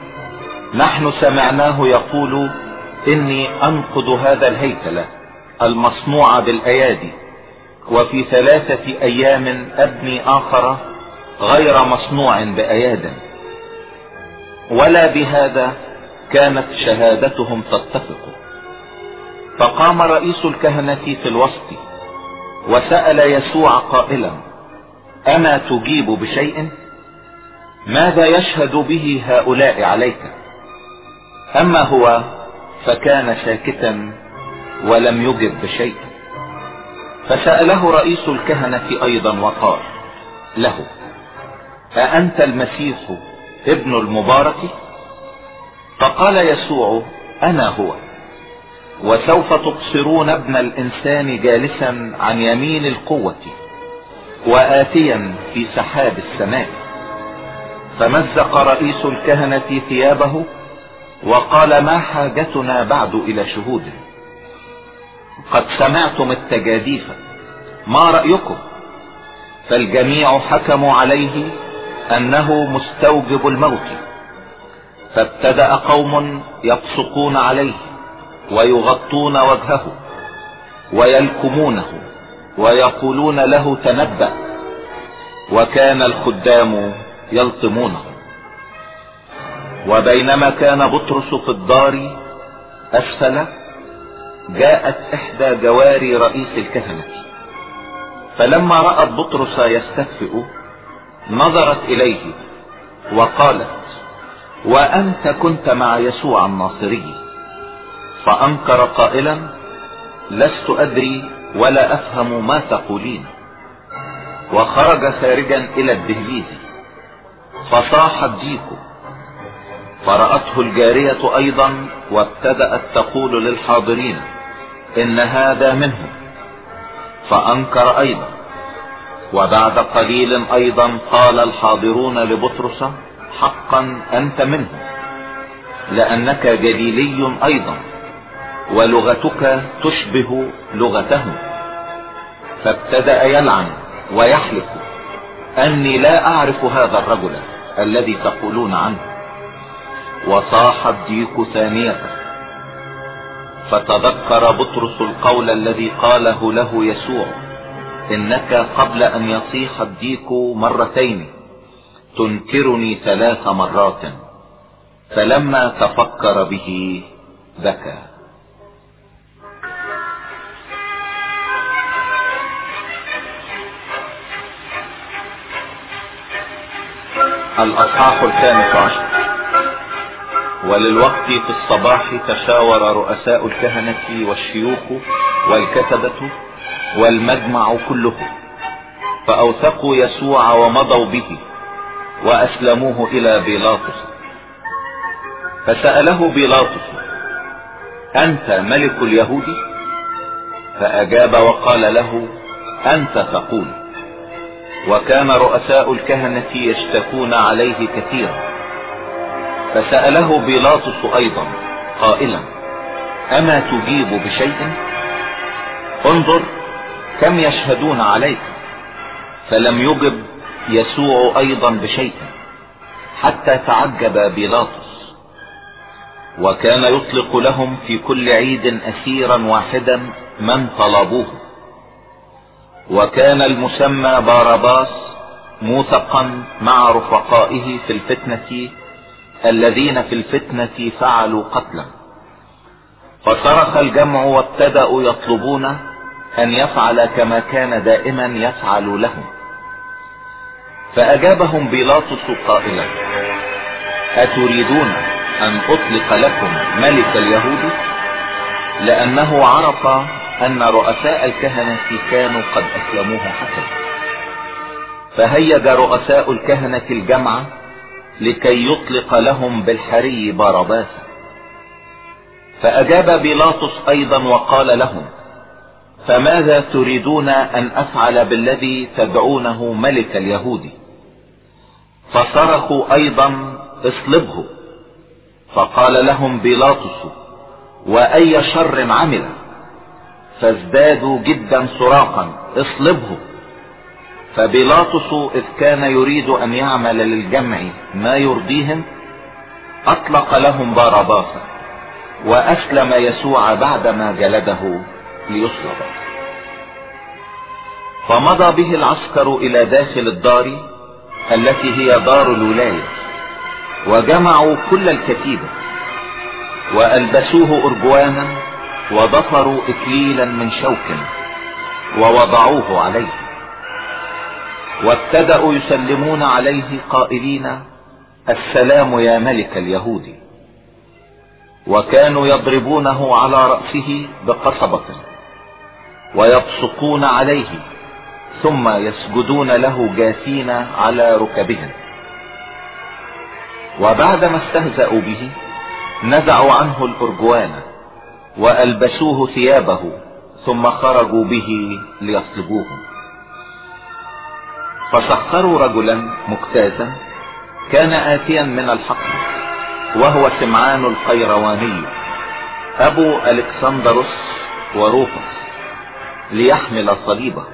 نحن سمعناه يقول إني انقض هذا الهيكل المصنوع بالأيادي. وفي ثلاثة أيام أبني آخر غير مصنوع بأياد. ولا بهذا كانت شهادتهم تتفق. فقام رئيس الكهنة في الوسط وسأل يسوع قائلا اما تجيب بشيء؟ ماذا يشهد به هؤلاء عليك؟ أما هو فكان ساكتا ولم يجب بشيء. فسأله رئيس الكهنة أيضا وقال له أأنت المسيح ابن المبارك؟ فقال يسوع أنا هو. وسوف تبصرون ابن الإنسان جالسا عن يمين القوة وآتيا في سحاب السماء. فمزق رئيس الكهنة ثيابه وقال ما حاجتنا بعد إلى شهود؟ قد سمعتم التجاديف. ما رأيكم؟ فالجميع حكموا عليه أنه مستوجب الموت. فابتدأ قوم يبصقون عليه ويغطون وجهه ويلكمونه ويقولون له تنبأ. وكان الخدام يلطمونه. وبينما كان بطرس في الدار أسفل جاءت إحدى جواري رئيس الكهنة. فلما رأت بطرس يستهفئ نظرت إليه وقالت وأنت كنت مع يسوع الناصري. فأنكر قائلا لست أدري ولا أفهم ما تقولين. وخرج خارجا إلى الدهليز. فصاح الديك. فرأته الجارية أيضا وابتدأت تقول للحاضرين إن هذا منه فأنكر أيضا. وبعد قليل أيضا قال الحاضرون لبطرس حقا أنت منه لأنك جليلي أيضا ولغتك تشبه لغتهم فابتدأ يلعن ويحلف أني لا أعرف هذا الرجل الذي تقولون عنه. وصاح الديك ثانية فتذكر بطرس القول الذي قاله له يسوع إنك قبل أن يصيح الديك مرتين تنكرني ثلاث مرات فلما تفكر به بكى. الأصحاح الخامس عشر. وللوقت في الصباح تشاور رؤساء الكهنة والشيوخ والكتبة والمجمع كله. فأوثقوا يسوع ومضوا به وأسلموه إلى بيلاطس. فسأله بيلاطس أنت ملك اليهود؟ فأجاب وقال له أنت تقول. وكان رؤساء الكهنة يشتكون عليه كثيرا. فسأله بيلاطس أيضا قائلا أما تجيب بشيء؟ انظر كم يشهدون عليك فلم يجب يسوع أيضا بشيء حتى تعجب بيلاطس وكان يطلق لهم في كل عيد أسيرا واحدا من طلبوه وكان المسمى بارباس موثقا مع رفقائه في الفتنة الذين في الفتنة فعلوا قتلا. فصرخ الجمع وابتدأوا يطلبون أن يفعل كما كان دائما يفعل لهم. فأجابهم بيلاطس قائلا أتريدون أن أطلق لكم ملك اليهود؟ لأنه عرف أن رؤساء الكهنة كانوا قد أسلموه حسنا. فهيج رؤساء الكهنة الجمع لكي يطلق لهم بالحري بارباسا فأجاب بيلاطس أيضا وقال لهم فماذا تريدون أن أفعل بالذي تدعونه ملك اليهود؟ فصرخوا أيضا اصلبه. فقال لهم بيلاطس وأي شر عمل؟ فازدادوا جدا صراخا اصلبه. فبيلاطس إذ كان يريد أن يعمل للجمع ما يرضيهم أطلق لهم باراباسا وأسلم يسوع بعدما جلده ليصلب فمضى به العسكر إلى داخل الدار التي هي دار الولاية وجمعوا كل الكتيبة وألبسوه أرجوانا وضفروا اكليلا من شوك ووضعوه عليه. وابتدأوا يسلمون عليه قائلين السلام يا ملك اليهود. وكانوا يضربونه على رأسه بقصبة ويبصقون عليه ثم يسجدون له جاثين على ركبهم. وبعدما استهزأوا به نزعوا عنه الأرجوان وألبسوه ثيابه ثم خرجوا به ليصلبوه. فسخروا رجلا مجتازا كان آتيا من الحقل وهو سمعان القيرواني أبو ألكسندروس وروفس ليحمل صليبه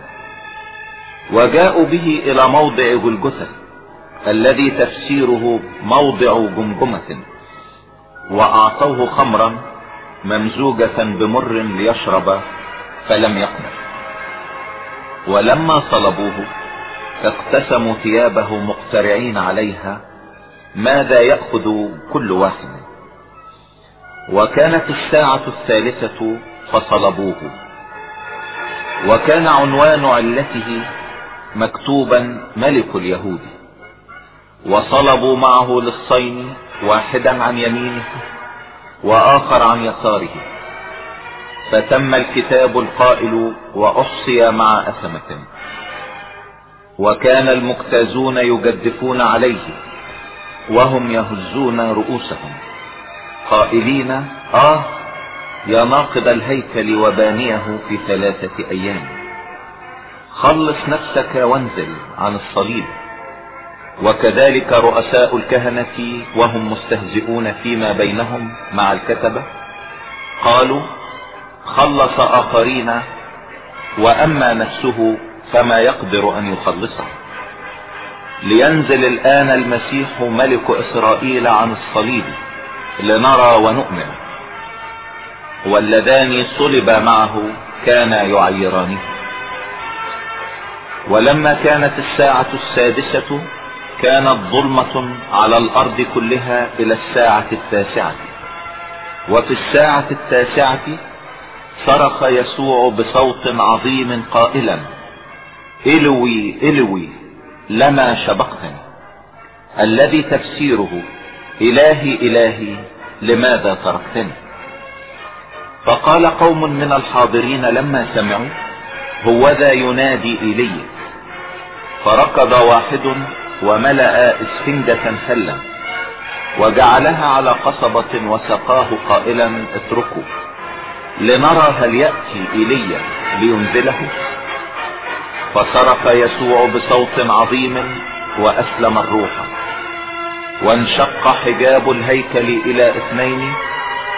وجاءوا به إلى موضع جلجثة الذي تفسيره موضع جمجمة وأعطوه خمرا ممزوجة بمر ليشرب فلم يقنع ولما صلبوه اقتسموا ثيابه مقترعين عليها ماذا يأخذ كل واحد وكانت الساعة الثالثة فصلبوه. وكان عنوان علته مكتوبا ملك اليهود. وصلبوا معه للصين واحدا عن يمينه وآخر عن يساره. فتم الكتاب القائل وأحصي مع أثمة. وكان المجتازون يجدفون عليه وهم يهزون رؤوسهم. قائلين آه يا ناقض الهيكل وبانيه في ثلاثة أيام. خلص نفسك وانزل عن الصليب. وكذلك رؤساء الكهنة وهم مستهزئون فيما بينهم مع الكتبة. قالوا خلص آخرين وأما نفسه فما يقدر أن يخلصه. لينزل الآن المسيح ملك إسرائيل عن الصليب لنرى ونؤمن. واللذان صلب معه كانا يعيرانه. ولما كانت الساعة السادسة كانت ظلمة على الأرض كلها إلى الساعة التاسعة. وفي الساعة التاسعة صرخ يسوع بصوت عظيم قائلا إلوي إلوي لما شبقتني. الذي تفسيره إلهي إلهي لماذا تركتني؟ فقال قوم من الحاضرين لما سمعوا هو ذا ينادي ايليا فركض واحد وملأ إسفنجة خلا وجعلها على قصبة وسقاه قائلا اتركوا لنرى هل يأتي ايليا لينزله. فصرخ يسوع بصوت عظيم وأسلم الروح. وانشق حجاب الهيكل إلى اثنين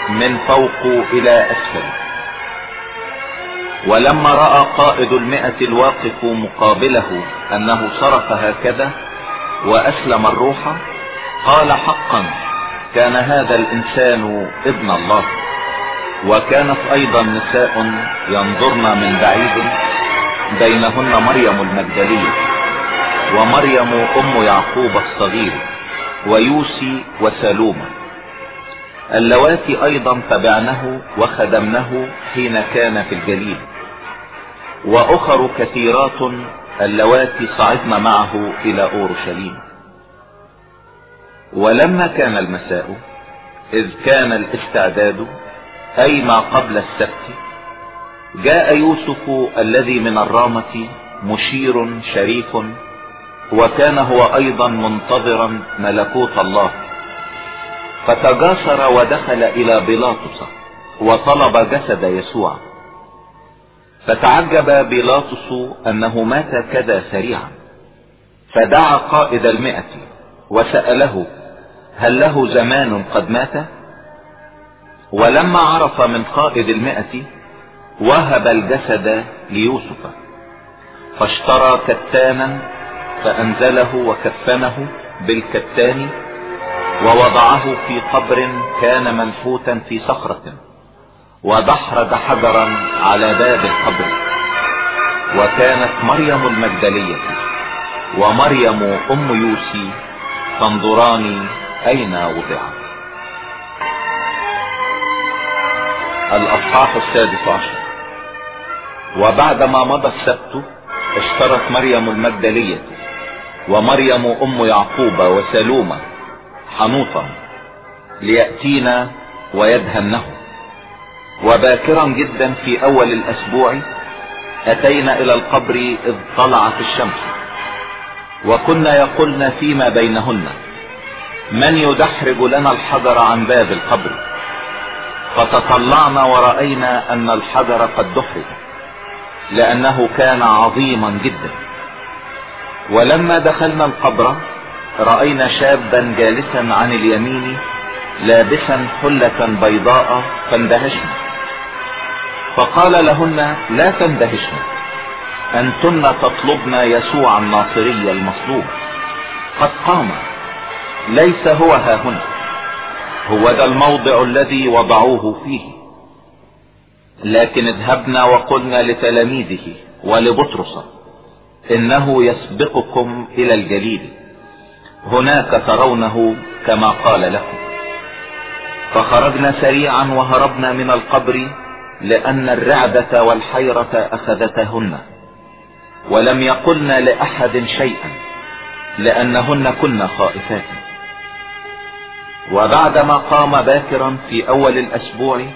من فوق إلى أسفل. ولما رأى قائد المئة الواقف مقابله أنه صرخ هكذا وأسلم الروح قال حقا كان هذا الإنسان ابن الله. وكانت أيضا نساء ينظرن من بعيد. بينهن مريم المجدلية ومريم أم يعقوب الصغير ويوسي وسالومة اللواتي أيضا تبعنه وخدمنه حين كان في الجليل. وأخر كثيرات اللواتي صعدن معه إلى أورشليم. ولما كان المساء إذ كان الاستعداد أي ما قبل السبت جاء يوسف الذي من الرامة مشير شريف وكان هو أيضا منتظرا ملكوت الله. فتجاسر ودخل إلى بيلاطس وطلب جسد يسوع. فتعجب بيلاطس أنه مات كذا سريعا. فدعا قائد المئة وسأله هل له زمان قد مات؟ ولما عرف من قائد المئة وهب الجسد ليوسف. فاشترى كتانا فأنزله وكفنه بالكتان ووضعه في قبر كان منحوتا في صخرة ودحرج حجرا على باب القبر. وكانت مريم المجدلية ومريم أم يوسي تنظران أين وضع الأصحاح السادس عشر. وبعدما مضى السبت اشترت مريم المجدلية ومريم أم يعقوب وسلومة حنوطا ليأتينا ويدهنه. وباكرا جدا في أول الأسبوع أتينا إلى القبر إذ طلعت الشمس. وكنا يقولن فيما بينهن من يدحرج لنا الحجر عن باب القبر؟ فتطلعنا ورأينا أن الحجر قد دحرج. لأنه كان عظيما جدا. ولما دخلنا القبر رأينا شابا جالسا عن اليمين لابسا حلة بيضاء فاندهشنا. فقال لهن لا تندهشن. أنتن تطلبن يسوع الناصري المصلوب. قد قام. ليس هو ها هنا. هو ذا الموضع الذي وضعوه فيه. لكن اذهبنا وقلنا لتلاميذه ولبطرس إنه يسبقكم إلى الجليل هناك ترونه كما قال لكم. فخرجنا سريعا وهربنا من القبر لأن الرعدة والحيرة أخذتهن ولم يقلن لأحد شيئا لأنهن كن خائفات. وبعدما قام باكرا في أول الأسبوع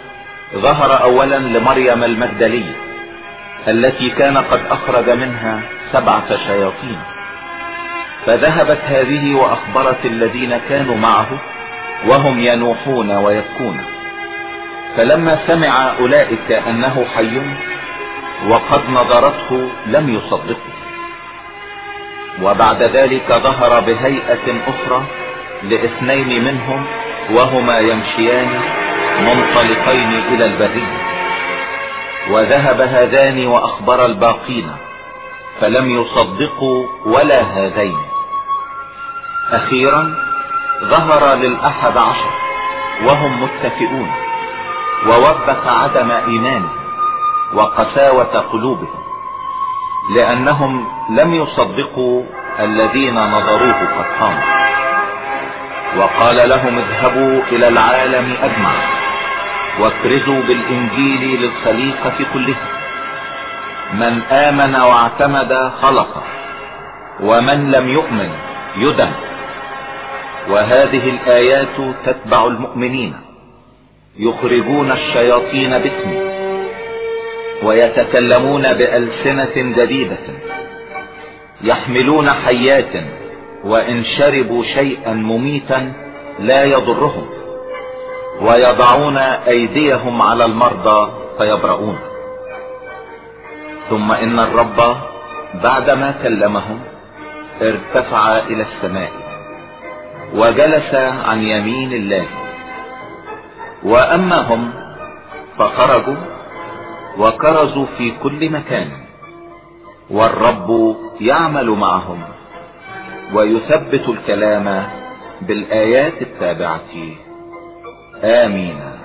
ظهر اولا لمريم المجدلية التي كان قد أخرج منها سبعة شياطين. فذهبت هذه وأخبرت الذين كانوا معه وهم ينوحون ويبكون. فلما سمع أولئك أنه حي وقد نظرته لم يصدقوا وبعد ذلك ظهر بهيئة أخرى لإثنين منهم وهما يمشيان منطلقين إلى البرية. وذهب هذان وأخبر الباقين فلم يصدقوا ولا هذين. أخيرا ظهر للأحد عشر وهم متفئون ووبخ عدم إيمانهم وقساوة قلوبهم لأنهم لم يصدقوا الذين نظروه قد قام وقال لهم اذهبوا إلى العالم اجمع واكرزوا بالإنجيل للخليقة كلها من آمن واعتمد خلص ومن لم يؤمن يدم. وهذه الآيات تتبع المؤمنين يخرجون الشياطين باسمي ويتكلمون بألسنة جديدة يحملون حيات وإن شربوا شيئا مميتا لا يضرهم. ويضعون أيديهم على المرضى فيبرؤون. ثم إن الرب بعدما كلمهم ارتفع إلى السماء وجلس عن يمين الله. وأما هم فخرجوا وكرزوا في كل مكان. والرب يعمل معهم ويثبت الكلام بالآيات التابعة. آمين.